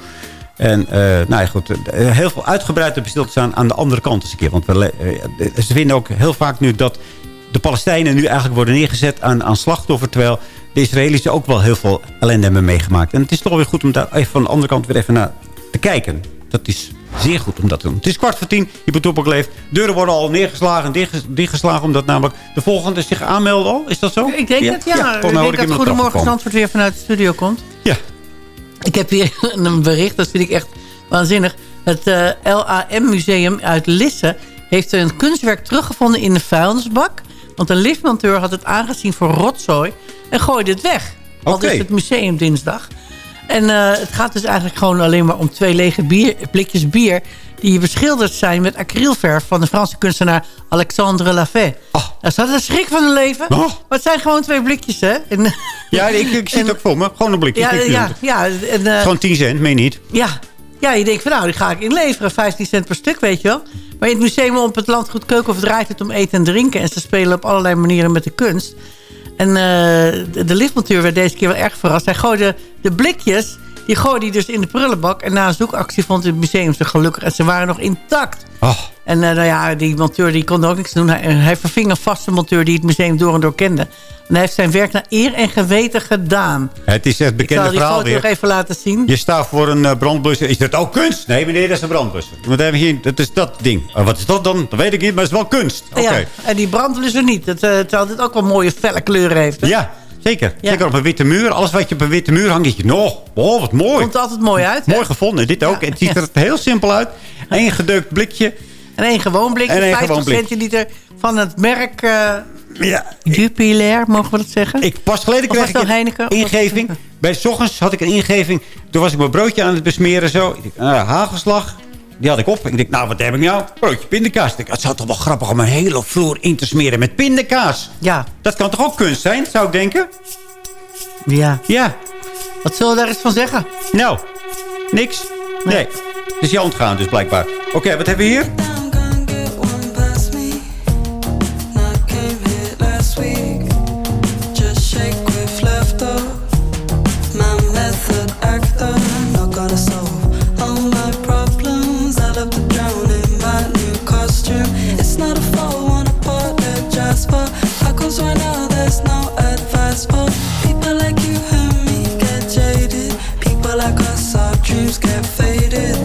En eh, nou ja, goed, eh, heel veel uitgebreid op stil te staan aan de andere kant eens een keer. Want we, eh, ze vinden ook heel vaak nu dat de Palestijnen nu eigenlijk worden neergezet aan, aan slachtoffer. Terwijl de Israëli's ook wel heel veel ellende hebben meegemaakt. En het is toch weer goed om daar even van de andere kant weer even naar te kijken. Dat is zeer goed om dat te doen. Het is kwart voor tien, je bent op leeft. Deuren worden al neergeslagen en dichtges- dichtgeslagen. Omdat namelijk de volgende zich aanmelden al. Is dat zo? Ik denk dat ja. mij ik denk dat Goedemorgen. Zandvoort weer vanuit de studio komt. Ik heb hier [laughs] een bericht, dat vind ik echt waanzinnig. Het eh, LAM-museum uit Lisse heeft een kunstwerk teruggevonden in de vuilnisbak. Want een liftmonteur had het aangezien voor rotzooi en gooide het weg. Al Oké. is het museum dinsdag. En eh, het gaat dus eigenlijk gewoon alleen maar om twee lege bier, blikjes bier... die beschilderd zijn met acrylverf van de Franse kunstenaar Alexandre Lafay. Oh. Dat is dat een schrik van hun leven. Maar het zijn gewoon twee blikjes, hè? En, [laughs] Ja, ik, ik zie het ook voor me. Gewoon een blikje. ja, ja, ja, en, eh, Gewoon 10 cent, meen je niet? ja, ja, je denkt van nou, die ga ik inleveren. 15 cent per stuk, weet je wel. Maar in het museum op het landgoed Keukenhof draait het om eten en drinken. En ze spelen op allerlei manieren met de kunst. En eh, de, de werd deze keer wel erg verrast. Hij gooide de blikjes, die gooide hij dus in de prullenbak. En na een zoekactie vond het museum ze gelukkig. En ze waren nog intact. Oh. En eh, nou ja, die monteur die kon er ook niks doen. Hij, hij verving een vaste monteur die het museum door en door kende. En hij heeft zijn werk naar eer en geweten gedaan. Het is het Ik bekende zal die verhaal foto weer. nog even laten zien. Je staat voor een eh, brandblusser. Is dat ook kunst? Nee, meneer, dat is een brandblusser. Want hebben hier, dat is dat ding. Oh, wat is dat dan? Dat weet ik niet, maar het is wel kunst. Oké. Ja, en die brandblusser niet. Het, eh, terwijl dit ook wel mooie felle kleuren heeft. Hè? Ja, zeker. Zeker op een witte muur. Alles wat je op een witte muur hangt, denk je, oh, oh wat mooi. Komt altijd mooi uit. hè? Mooi gevonden. Dit ook. Het ziet er heel simpel uit. Eén [laughs] gedeukt blikje. En één gewoon blikje, En één 50 gewoon blik. centiliter van het merk eh Ja, Jupiler, mogen we dat zeggen? Ik pas geleden kreeg ik een Heineken? Ingeving. Bij s ochtends had ik een ingeving. Toen was ik mijn broodje aan het besmeren zo. Ik ah, hagelslag. Die had ik op. Ik denk, nou, wat heb ik nou? Broodje pindakaas. Ik denk, het zou toch wel grappig om een hele vloer in te smeren met pindakaas. Ja. Dat kan toch ook kunst zijn, zou ik denken? Ja. Ja. Wat zullen we daar eens van zeggen? Nou, niks. Nee. Het is je ontgaan dus blijkbaar. Oké, wat hebben we hier? Dreams get faded.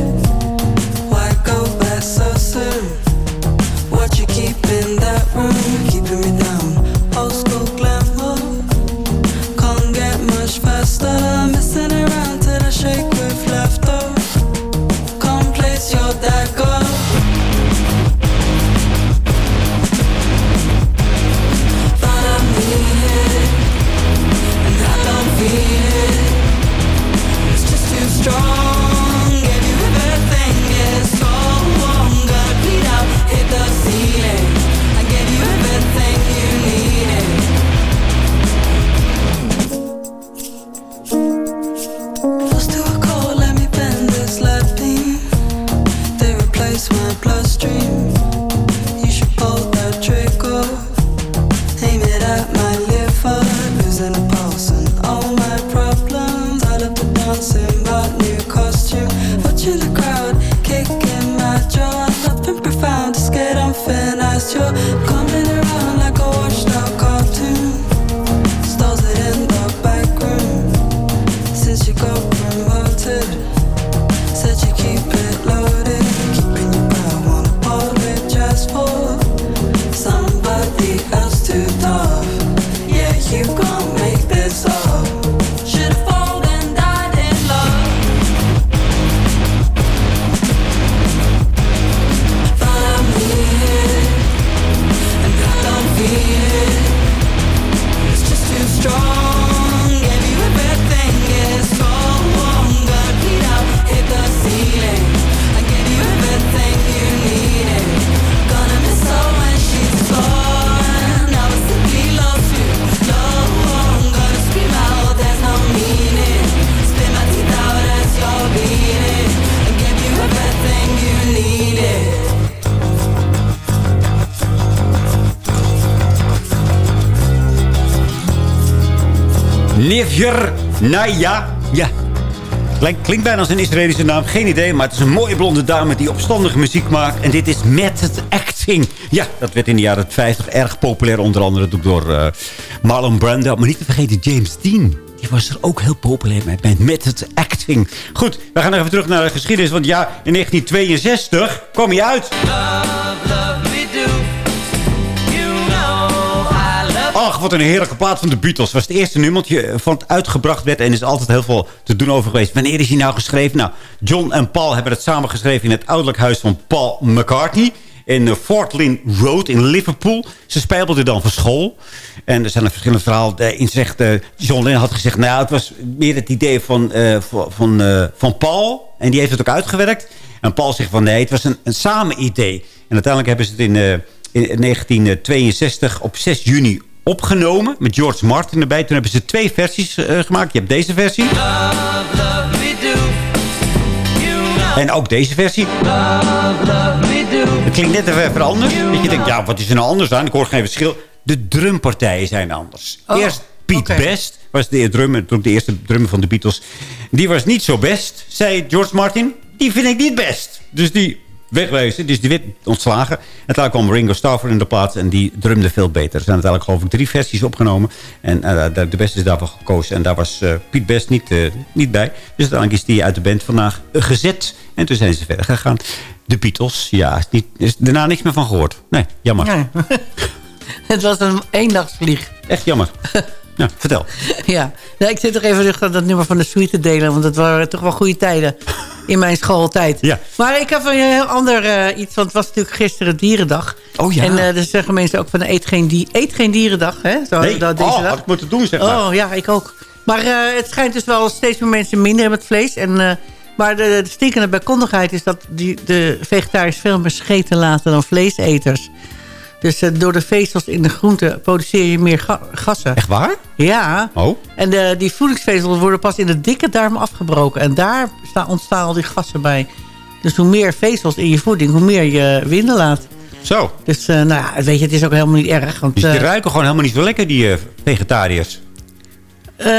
Nivjer Naya. Ja. Klinkt, bijna als een Israëlische naam. Geen idee, maar het is een mooie blonde dame die opstandige muziek maakt. En dit is Method Acting. Ja, dat werd in de jaren 50 erg populair. Onder andere door eh, Marlon Brando. Maar niet te vergeten James Dean. Die was er ook heel populair met, met Method Acting. Goed, we gaan even terug naar de geschiedenis. Want ja, in 1962 kwam hij uit. Wat een heerlijke plaat van de Beatles. was het eerste nummertje van het uitgebracht werd. En is altijd heel veel te doen over geweest. Wanneer is hij nou geschreven? Nou, John en Paul hebben het samen geschreven... in het ouderlijk huis van Paul McCartney. In eh, Fort Lynn Road in Liverpool. Ze speelden dan voor school. En er zijn er verschillende verhalen in. Zegt, eh, John Lennon had gezegd... Nou, het was meer het idee van, eh, van, van, van Paul. En die heeft het ook uitgewerkt. En Paul zegt van nee, het was een, een samen idee. En uiteindelijk hebben ze het in, in 1962 op 6 juni opgenomen. Met George Martin erbij. Toen hebben ze twee versies eh, gemaakt. Je hebt deze versie. En ook deze versie. Het klinkt net even anders. Dat je denkt, ja, wat is er nou anders aan? Ik hoor geen verschil. De drumpartijen zijn anders. Oh, Eerst Piet. Best was de, drummer, de eerste drummer van de Beatles. Die was niet zo best, zei George Martin. Die vind ik niet best. Dus die wegwezen. Dus die werd ontslagen. En uiteindelijk kwam Ringo Starr voor in de plaats. En die drumde veel beter. Er zijn uiteindelijk geloof ik drie versies opgenomen. En eh, de, beste is daarvan gekozen. En daar was eh, Piet Best niet, eh, niet bij. Dus uiteindelijk is die uit de band vandaag gezet. En toen zijn ze verder gegaan. De Beatles, ja, is niet, is daarna niks meer van gehoord. Nee, jammer. Nee. [laughs] het was een eendagsvlieg. Echt jammer. [laughs] Ja, vertel. [laughs] Ja, nou, ik zit toch even aan dat nummer van de suite te delen. Want dat waren toch wel goede tijden in mijn schooltijd. Ja. Maar ik heb een heel ander eh, iets. Want het was natuurlijk gisteren dierendag. Oh ja. En er zeggen mensen ook van eet geen, die eet geen dierendag. Hè? Zo, Nee, dat, deze oh, dag. had ik moeten doen, zeg maar. Oh ja, ik ook. Maar eh, het schijnt dus wel steeds meer mensen minder hebben met vlees. En, maar de, de stinkende bijkondigheid is dat die, de vegetariërs veel meer scheten laten dan vleeseters. Dus eh, door de vezels in de groente produceer je meer ga- gassen. Echt waar? Ja. Oh. En de, die voedingsvezels worden pas in de dikke darm afgebroken. En daar sta- ontstaan al die gassen bij. Dus hoe meer vezels in je voeding, hoe meer je winden laat. Zo. Dus eh, nou ja, weet je, het is ook helemaal niet erg. Want, Dus die eh, ruiken gewoon helemaal niet zo lekker, die vegetariërs.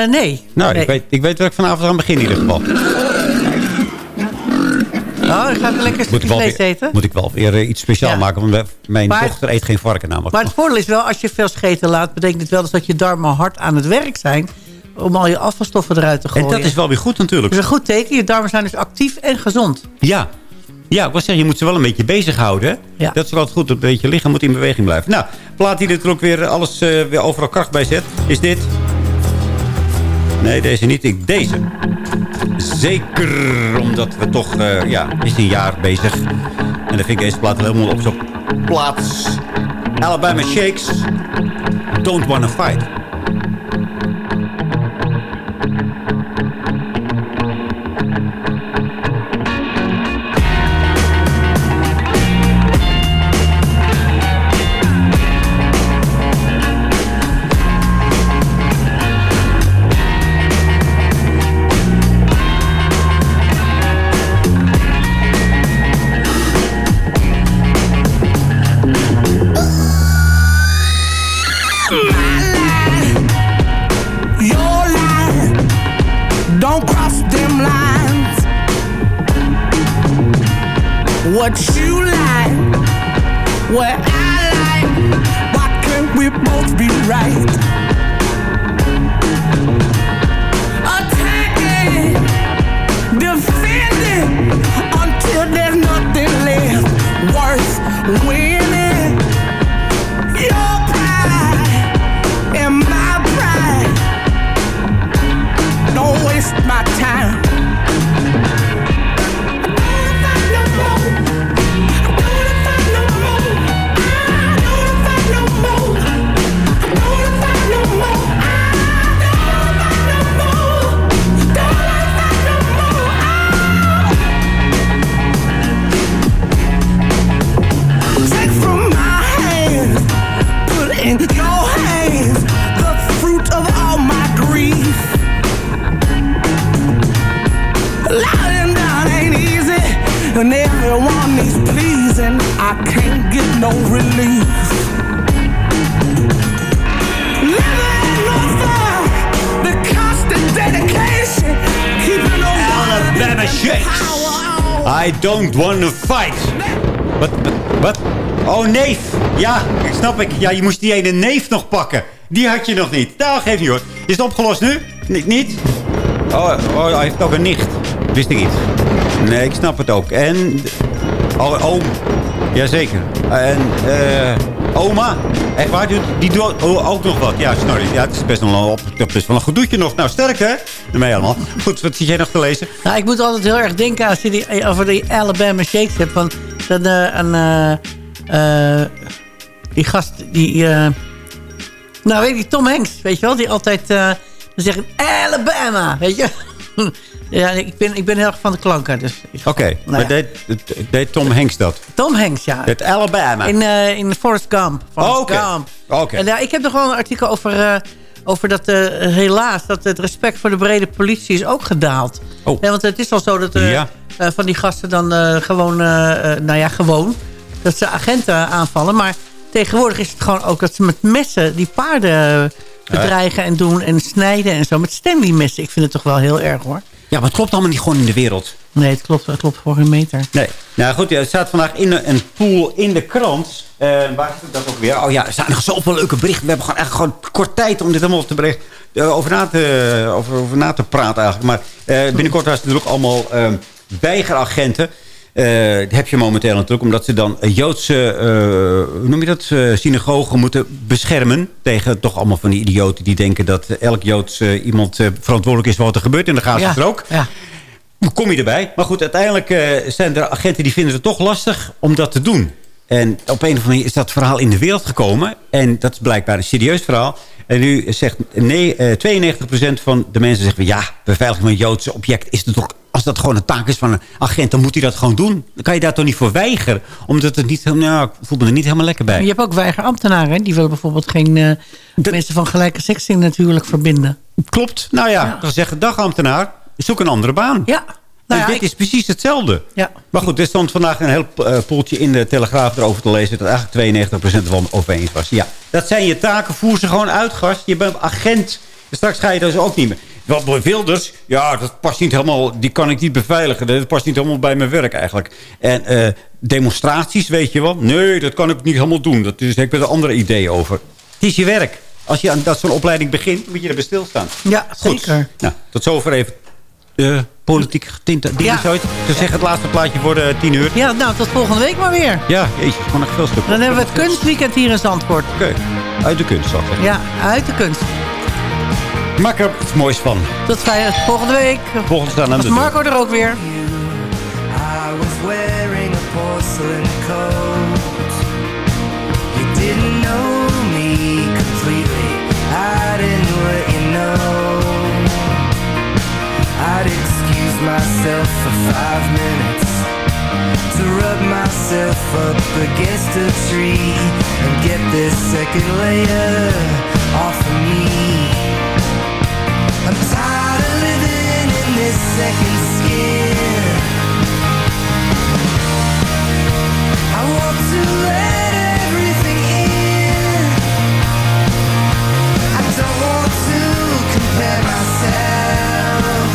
nee. Nou, nee. ik, weet, ik weet waar ik vanavond aan begin in ieder geval. Oh, dan gaat een lekker Moet ik vlees weer, eten. moet ik wel weer eh, iets speciaal Ja. maken. Want mijn- Maar- dochter eet geen varken namelijk. Maar het voordeel is wel, als je veel scheten laat... betekent het wel dus dat je darmen hard aan het werk zijn... om al je afvalstoffen eruit te en gooien. dat is wel weer goed natuurlijk. Dat is een goed teken. Je darmen zijn dus actief en gezond. Ja. Ja, ik wil zeggen, je moet ze wel een beetje bezighouden. Ja. Dat is wel goed. Een beetje lichaam moet in beweging blijven. Nou, plaat die er ook weer alles eh, weer overal kracht bij zet. Is dit? Nee, deze niet. Ik, deze. Zeker, omdat we toch, eh, ja, is een jaar bezig. En dan vind ik deze plaat helemaal op zijn plaats. Alabama Shakes. Don't Wanna Fight. What you like, what I like, why can't we both be right? Ja, ik snap ik. Ja, je moest die ene neef nog pakken. Die had je nog niet. Nou, geef niet hoor. Is het opgelost nu? Ni- niet? Oh, oh, hij heeft ook een nicht. Wist ik niet. Nee, ik snap het ook. En... Oh, oom. Jazeker. En, eh... Oma. Echt waar? Die, die doet ook nog wat. Ja, sorry. Ja, het is best wel een, op, best wel een gedoetje nog. Nou, sterk hè? Daarmee allemaal. [laughs] Goed, wat zit jij nog te lezen? Nou, ik moet altijd heel erg denken als je die, eh, over die Alabama Shakes hebt. Van, dat, eh, een, eh, die gast, die... eh, nou, weet je, Tom Hanks, weet je wel? Die altijd eh, dan zegt Alabama, weet je? [laughs] ja, ik ben, ik ben heel erg van de klanken. Dus Oké, Nou maar ja. deed, deed Tom Hanks dat? Tom Hanks, ja. Het Alabama. In, eh in Forrest Gump. Forrest oké. En ja, ik heb nog wel een artikel over, eh, over dat eh, helaas... dat het respect voor de brede politie is ook gedaald. Oh. Want het is al zo dat eh, Ja. eh, van die gasten dan eh, gewoon... eh, eh, nou ja, gewoon. Dat ze agenten aanvallen. Maar tegenwoordig is het gewoon ook dat ze met messen... die paarden bedreigen en doen en snijden en zo. Met Stanley messen. Ik vind het toch wel heel erg hoor. Ja, maar het klopt allemaal niet gewoon in de wereld. Nee, het klopt, het klopt voor een meter. Nee. Nou goed, ja, het staat vandaag in een, pool in de krant. Eh, waar is dat ook weer? Oh ja, er zijn nog zoveel leuke berichten. We hebben gewoon echt gewoon kort tijd om dit allemaal te berichten. eh, over, na te, over, over na te praten eigenlijk. Maar eh, binnenkort was het natuurlijk allemaal eh, weigeragenten. Eh, heb je momenteel natuurlijk. Omdat ze dan Joodse, eh, hoe noem je dat, eh, synagogen moeten beschermen. Tegen toch allemaal van die idioten die denken dat elk Joods iemand verantwoordelijk is voor wat er gebeurt in de Gazastrook. Ja. Hoe kom je erbij? Maar goed, uiteindelijk zijn er agenten die vinden het toch lastig om dat te doen. En op een of andere manier is dat verhaal in de wereld gekomen. En dat is blijkbaar een serieus verhaal. En nu zegt nee, eh, 92% van de mensen zeggen... ja, beveiliging van een Joodse object is het toch... als dat gewoon een taak is van een agent, dan moet hij dat gewoon doen. Dan kan je daar toch niet voor weigeren. Omdat het niet... Nou, ik voel me er niet helemaal lekker bij. Je hebt ook weigerambtenaren. hè? Die willen bijvoorbeeld geen eh, mensen van gelijke seks in natuurlijk verbinden. Klopt. Nou ja, dan zeggen dag ambtenaar, zoek een andere baan. Ja. Nou, ja, dit ik- is precies hetzelfde. Ja. Maar goed, er stond vandaag een heel eh, poeltje in de Telegraaf erover te lezen... dat eigenlijk 92% ervan over eens was. Ja, dat zijn je taken, voer ze gewoon uit, gast. Je bent agent. Straks ga je dus ook niet meer. Wat bij Wilders, ja, dat past niet helemaal... die kan ik niet beveiligen. Dat past niet helemaal bij mijn werk eigenlijk. En eh, demonstraties, weet je wel? Nee, dat kan ik niet helemaal doen. Dat is, ik heb er andere ideeën over. Het is je werk. Als je aan dat zo'n opleiding begint, moet je erbij stilstaan. Ja, Goed. zeker. Nou, tot zover even de politiek getinte dingen Ja. zoiets. Ik zou zeggen het laatste plaatje voor de tien uur. Ja, nou, tot volgende week maar weer. Ja, jezus, gewoon nog veel stuk. Dan hebben we het kunstweekend hier in Zandvoort. Oké, uit de kunst, ik zeggen. Ja, uit de kunst. Maak er iets moois van. Tot vijf- volgende week. Volgende staan aan de deur. Marco er ook weer. I was wearing a porcelain coat. You didn't know myself for five minutes to rub myself up against a tree and get this second layer off of me. I'm tired of living in this second skin. I want to let everything in. I don't want to compare myself.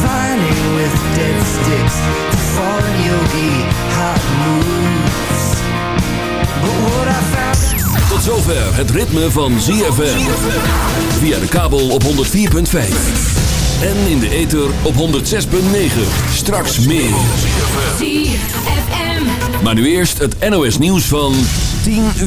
divining with dead sticks to yogi hot moves. But what I found Tot zover het ritme van ZFM. Via de kabel op 104.5. En in de ether op 106.9. Straks meer. ZFM. Maar nu eerst het NOS nieuws van 10 uur.